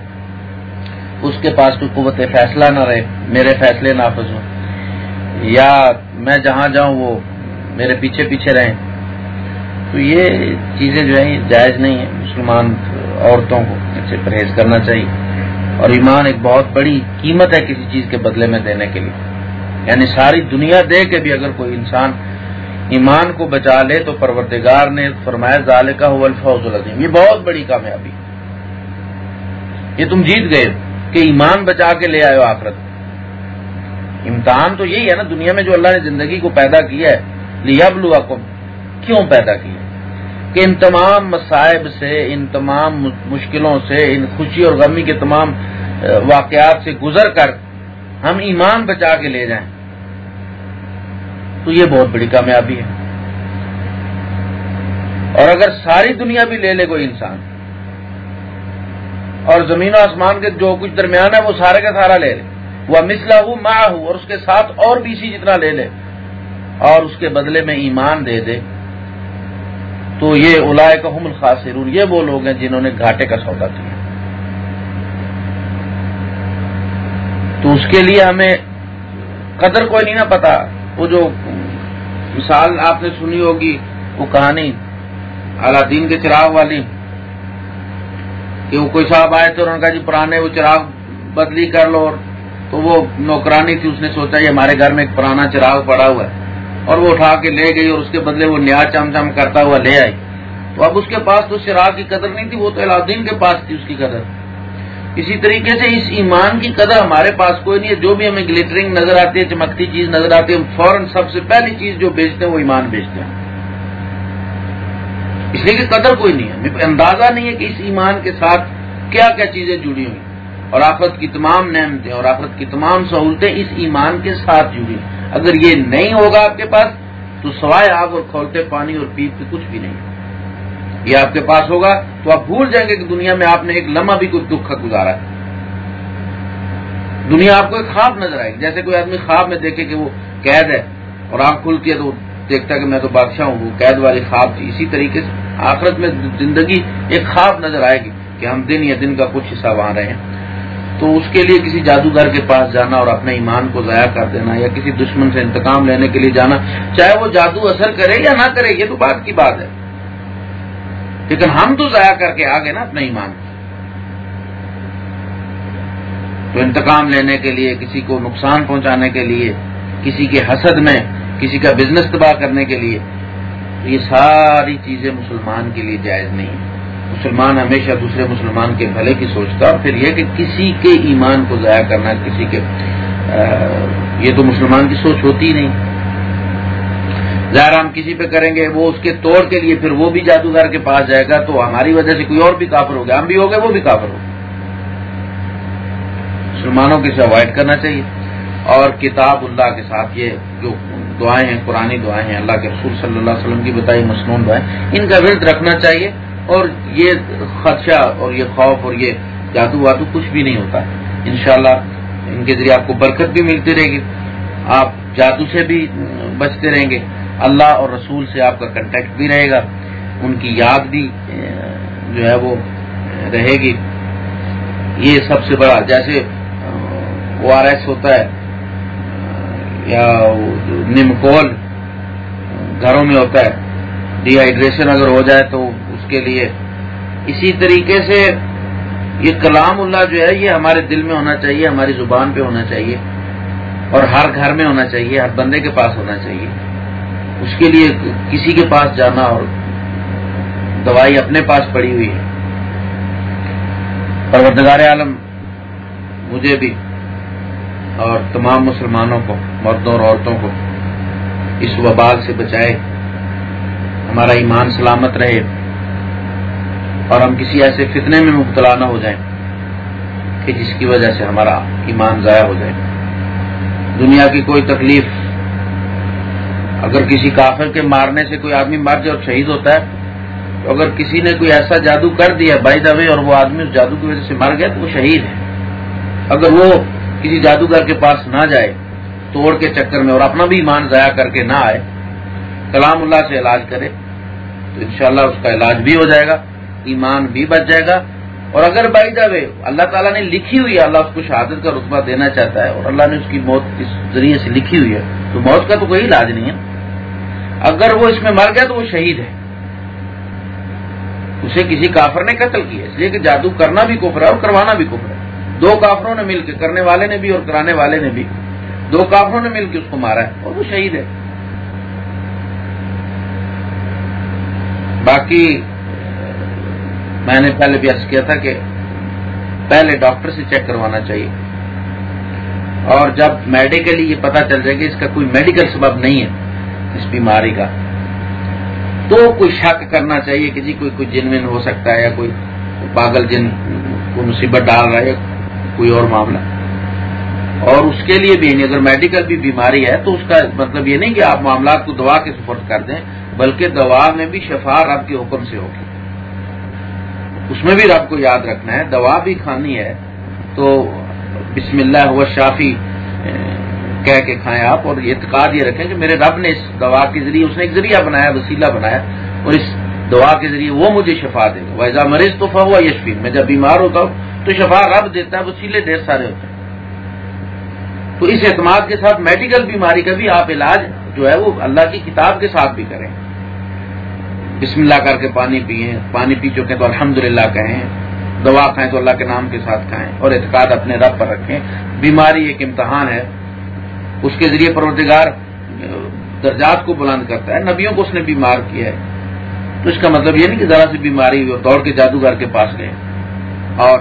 Speaker 1: اس کے پاس کوئی قوت فیصلہ نہ رہے، میرے فیصلے نافذ ہوں۔ یا میں جہاں جاؤں وہ میرے پیچھے پیچھے رہیں۔ تو یہ چیزیں جو ہیں جائز نہیں ہیں۔ مسلمان عورتوں کو سے پرہیز کرنا چاہیے۔ اور ایمان ایک بہت بڑی قیمت ہے کسی چیز کے بدلے میں دینے کے لیے۔ یعنی ساری دنیا دے کے بھی اگر کوئی انسان ایمان کو بچا لے تو پروردگار نے فرمایا ظال کا الفوز العظیم۔ یہ بہت بڑی کامیابی۔ یہ تم جیت گئے کہ ایمان بچا کے لے آئے ہو آخرت۔ امتحان تو یہی ہے نا، دنیا میں جو اللہ نے زندگی کو پیدا کیا ہے لیا کیوں پیدا کیا کہ ان تمام مصائب سے، ان تمام مشکلوں سے، ان خوشی اور غمی کے تمام واقعات سے گزر کر ہم ایمان بچا کے لے جائیں۔ تو یہ بہت بڑی کامیابی ہے۔ اور اگر ساری دنیا بھی لے لے کوئی انسان، اور زمین و آسمان کے جو کچھ درمیان ہے، وہ سارے کا سارا لے لے۔ وہ مسلح ہو ماں ہو اور اس کے ساتھ اور بی سی جتنا لے لے۔ اور اس کے بدلے میں ایمان دے دے، تو یہ الائے کا حمل یہ وہ لوگ ہیں جنہوں نے گھاٹے کا سودا کیا۔ تو اس کے لیے ہمیں قدر کوئی نہیں نا پتا۔ وہ جو مثال آپ نے سنی ہوگی، وہ کہانی دین کے چراغ والی، کہ وہ کوئی صاحب آئے تو انہوں نے کہا جی پرانے وہ چراغ بدلی کر لو تو وہ نوکرانی تھی، اس نے سوچا یہ ہمارے گھر میں ایک پرانا چراغ پڑا ہوا ہے۔ اور وہ اٹھا کے لے گئی اور اس کے بدلے وہ نیا چم چم کرتا ہوا لے آئی۔ تو اب اس کے پاس تو چراغ کی قدر نہیں تھی، وہ تو الادین کے پاس تھی اس کی قدر۔ اسی طریقے سے اس ایمان کی قدر ہمارے پاس کوئی نہیں ہے۔ جو بھی ہمیں گلیٹرنگ نظر آتی ہے، چمکتی چیز نظر آتی ہے، ہم فوراً سب سے پہلی چیز جو بیچتے ہیں، وہ ایمان بیچتے ہیں۔ اس لیے کہ قدر کوئی نہیں ہے۔ اندازہ نہیں ہے کہ اس ایمان کے ساتھ کیا کیا چیزیں جڑی ہوئی۔ اور آفت کی تمام نعمتیں اور آفت کی تمام سہولتیں اس ایمان کے ساتھ جڑی۔ اگر یہ نہیں ہوگا آپ کے پاس، تو سوائے آگ اور کھولتے پانی اور پیپ کے کچھ بھی نہیں۔ یہ آپ کے پاس ہوگا، تو آپ بھول جائیں گے کہ دنیا میں آپ نے ایک لمحہ بھی کچھ دکھ گزارا ہے۔ دنیا آپ کو ایک خواب نظر آئے گی، جیسے کوئی آدمی خواب میں دیکھے کہ وہ قید ہے اور آنکھ کھلتی ہے تو دیکھتا ہے کہ میں تو بادشاہ ہوں، وہ قید والی خواب۔ تھی اسی طریقے سے آخرت میں زندگی ایک خواب نظر آئے گی کہ ہم دن یا دن کا کچھ حصہ وہاں رہے ہیں۔ تو اس کے لیے کسی جادوگر کے پاس جانا اور اپنے ایمان کو ضائع کر دینا یا کسی دشمن سے انتقام لینے کے لیے جانا، چاہے وہ جادو اثر کرے یا نہ کرے، یہ تو بات کی بات ہے۔ لیکن ہم تو ضائع کر کے آگے نا اپنا ایمان تو انتقام لینے کے لیے، کسی کو نقصان پہنچانے کے لیے، کسی کے حسد میں، کسی کا بزنس تباہ کرنے کے لیے، یہ ساری چیزیں مسلمان کے لیے جائز نہیں ہیں۔ مسلمان ہمیشہ دوسرے مسلمان کے بھلے کی سوچتا اور پھر یہ کہ کسی کے ایمان کو ضائع کرنا، کسی کے یہ تو مسلمان کی سوچ ہوتی ہی نہیں۔ ظاہر ہم کسی پہ کریں گے، وہ اس کے توڑ کے لیے پھر وہ بھی جادوگر کے پاس جائے گا تو ہماری وجہ سے کوئی اور بھی کافر ہو گیا ہم بھی ہو گئے، وہ بھی کافر ہو مسلمانوں کے سے اوائڈ کرنا چاہیے۔ اور کتاب اللہ کے ساتھ یہ جو دعائیں ہیں پرانی دعائیں ہیں، اللہ کے رسول صلی اللہ علیہ وسلم کی بتائی مصنون دعائیں، ان کا ورد رکھنا چاہیے۔ اور یہ خدشہ اور یہ خوف اور یہ جادو وادو کچھ بھی نہیں ہوتا۔ انشاءاللہ ان کے ذریعے آپ کو برکت بھی ملتی رہے گی۔ آپ جادو سے بھی بچتے رہیں گے۔ اللہ اور رسول سے آپ کا کنٹیکٹ بھی رہے گا۔ ان کی یاد بھی جو ہے وہ رہے گی۔ یہ سب سے بڑا، جیسے او آر ایس ہوتا ہے یا نمکول گھروں میں ہوتا ہے۔ ڈی ہائیڈریشن اگر ہو جائے تو اس کے لیے۔ اسی طریقے سے یہ کلام اللہ جو ہے، یہ ہمارے دل میں ہونا چاہیے، ہماری زبان پہ ہونا چاہیے، اور ہر گھر میں ہونا چاہیے، ہر بندے کے پاس ہونا چاہیے۔ اس کے لیے کسی کے پاس جانا اور دوائی اپنے پاس پڑی ہوئی ہے۔ پروردگار عالم، مجھے بھی اور تمام مسلمانوں کو، مردوں اور عورتوں کو اس وبال سے بچائے، ہمارا ایمان سلامت رہے۔ اور ہم کسی ایسے فتنے میں مبتلا نہ ہو جائیں کہ جس کی وجہ سے ہمارا ایمان ضائع ہو جائے۔ دنیا کی کوئی تکلیف، اگر کسی کافر کے مارنے سے کوئی آدمی مر جائے اور شہید ہوتا ہے، تو اگر کسی نے کوئی ایسا جادو کر دیا بائی دبے اور وہ آدمی اس جادو کی وجہ سے مر گیا تو وہ شہید ہے۔ اگر وہ کسی جادوگر کے پاس نہ جائے، توڑ کے چکر میں اور اپنا بھی ایمان ضائع کر کے نہ آئے، کلام اللہ سے علاج کرے، تو انشاءاللہ اس کا علاج بھی ہو جائے گا۔ ایمان بھی بچ جائے گا۔ اور اگر بائی دبے اللہ تعالیٰ نے لکھی ہوئی ہے، اللہ اس کو شہادت کا رتبہ دینا چاہتا ہے، اور اللہ نے اس کی موت اس ذریعے سے لکھی ہوئی ہے، تو موت کا تو کوئی علاج نہیں ہے۔ اگر وہ اس میں مر گیا تو وہ شہید ہے۔ اسے کسی کافر نے قتل کیا، اس لیے کہ جادو کرنا بھی کفر ہے اور کروانا بھی کفر ہے۔ دو کافروں نے مل کے، کرنے والے نے بھی اور کرانے والے نے بھی۔ دو کافروں نے مل کے اس کو مارا ہے اور وہ شہید ہے۔ باقی میں نے پہلے بھی عرض کیا تھا کہ پہلے ڈاکٹر سے چیک کروانا چاہیے۔ اور جب میڈیکلی یہ پتا چل جائے کہ اس کا کوئی میڈیکل سبب نہیں ہے اس بیماری کا، تو کوئی شک کرنا چاہیے کہ جی کوئی کوئی جنوین ہو سکتا ہے یا کوئی پاگل جن کو مصیبت ڈال رہا ہے کوئی اور معاملہ۔ اور اس کے لیے بھی نہیں، اگر میڈیکل بھی بیماری ہے تو اس کا مطلب یہ نہیں کہ آپ معاملات کو دوا کے سپورٹ کر دیں، بلکہ دوا میں بھی شفا رب کے حکم سے ہوگی۔ اس میں بھی رب کو یاد رکھنا ہے، دوا بھی کھانی ہے۔ تو بسم اللہ ہوا شافی کہہ کے کھائیں آپ اور اعتقاد یہ رکھیں کہ میرے رب نے اس دوا کے ذریعے، اس نے ایک ذریعہ بنایا، وسیلہ بنایا اور اس دعا کے ذریعے وہ مجھے شفا دے گا۔ ویزا مریض تو ہوا یشفی میں جب بیمار ہوتا ہوں تو شفا رب دیتا ہے، وسیلے ڈھیر سارے ہوتے ہیں۔ تو اس اعتماد کے ساتھ میڈیکل بیماری کا بھی آپ علاج جو ہے وہ اللہ کی کتاب کے ساتھ بھی کریں۔ بسم اللہ کر کے پانی پیئیں، پانی پی چکے تو الحمد للہ کہیں، دوا کھائیں تو اللہ کے نام کے ساتھ کھائیں اور اعتقاد اپنے رب پر رکھیں۔ بیماری ایک امتحان ہے۔ اس کے ذریعے پروردگار، درجات کو بلند کرتا ہے۔ نبیوں کو اس نے بیمار کیا ہے۔ تو اس کا مطلب یہ نہیں کہ ذرا سی بیماری ہوئی اور دوڑ کے جادوگر کے پاس گئے۔ اور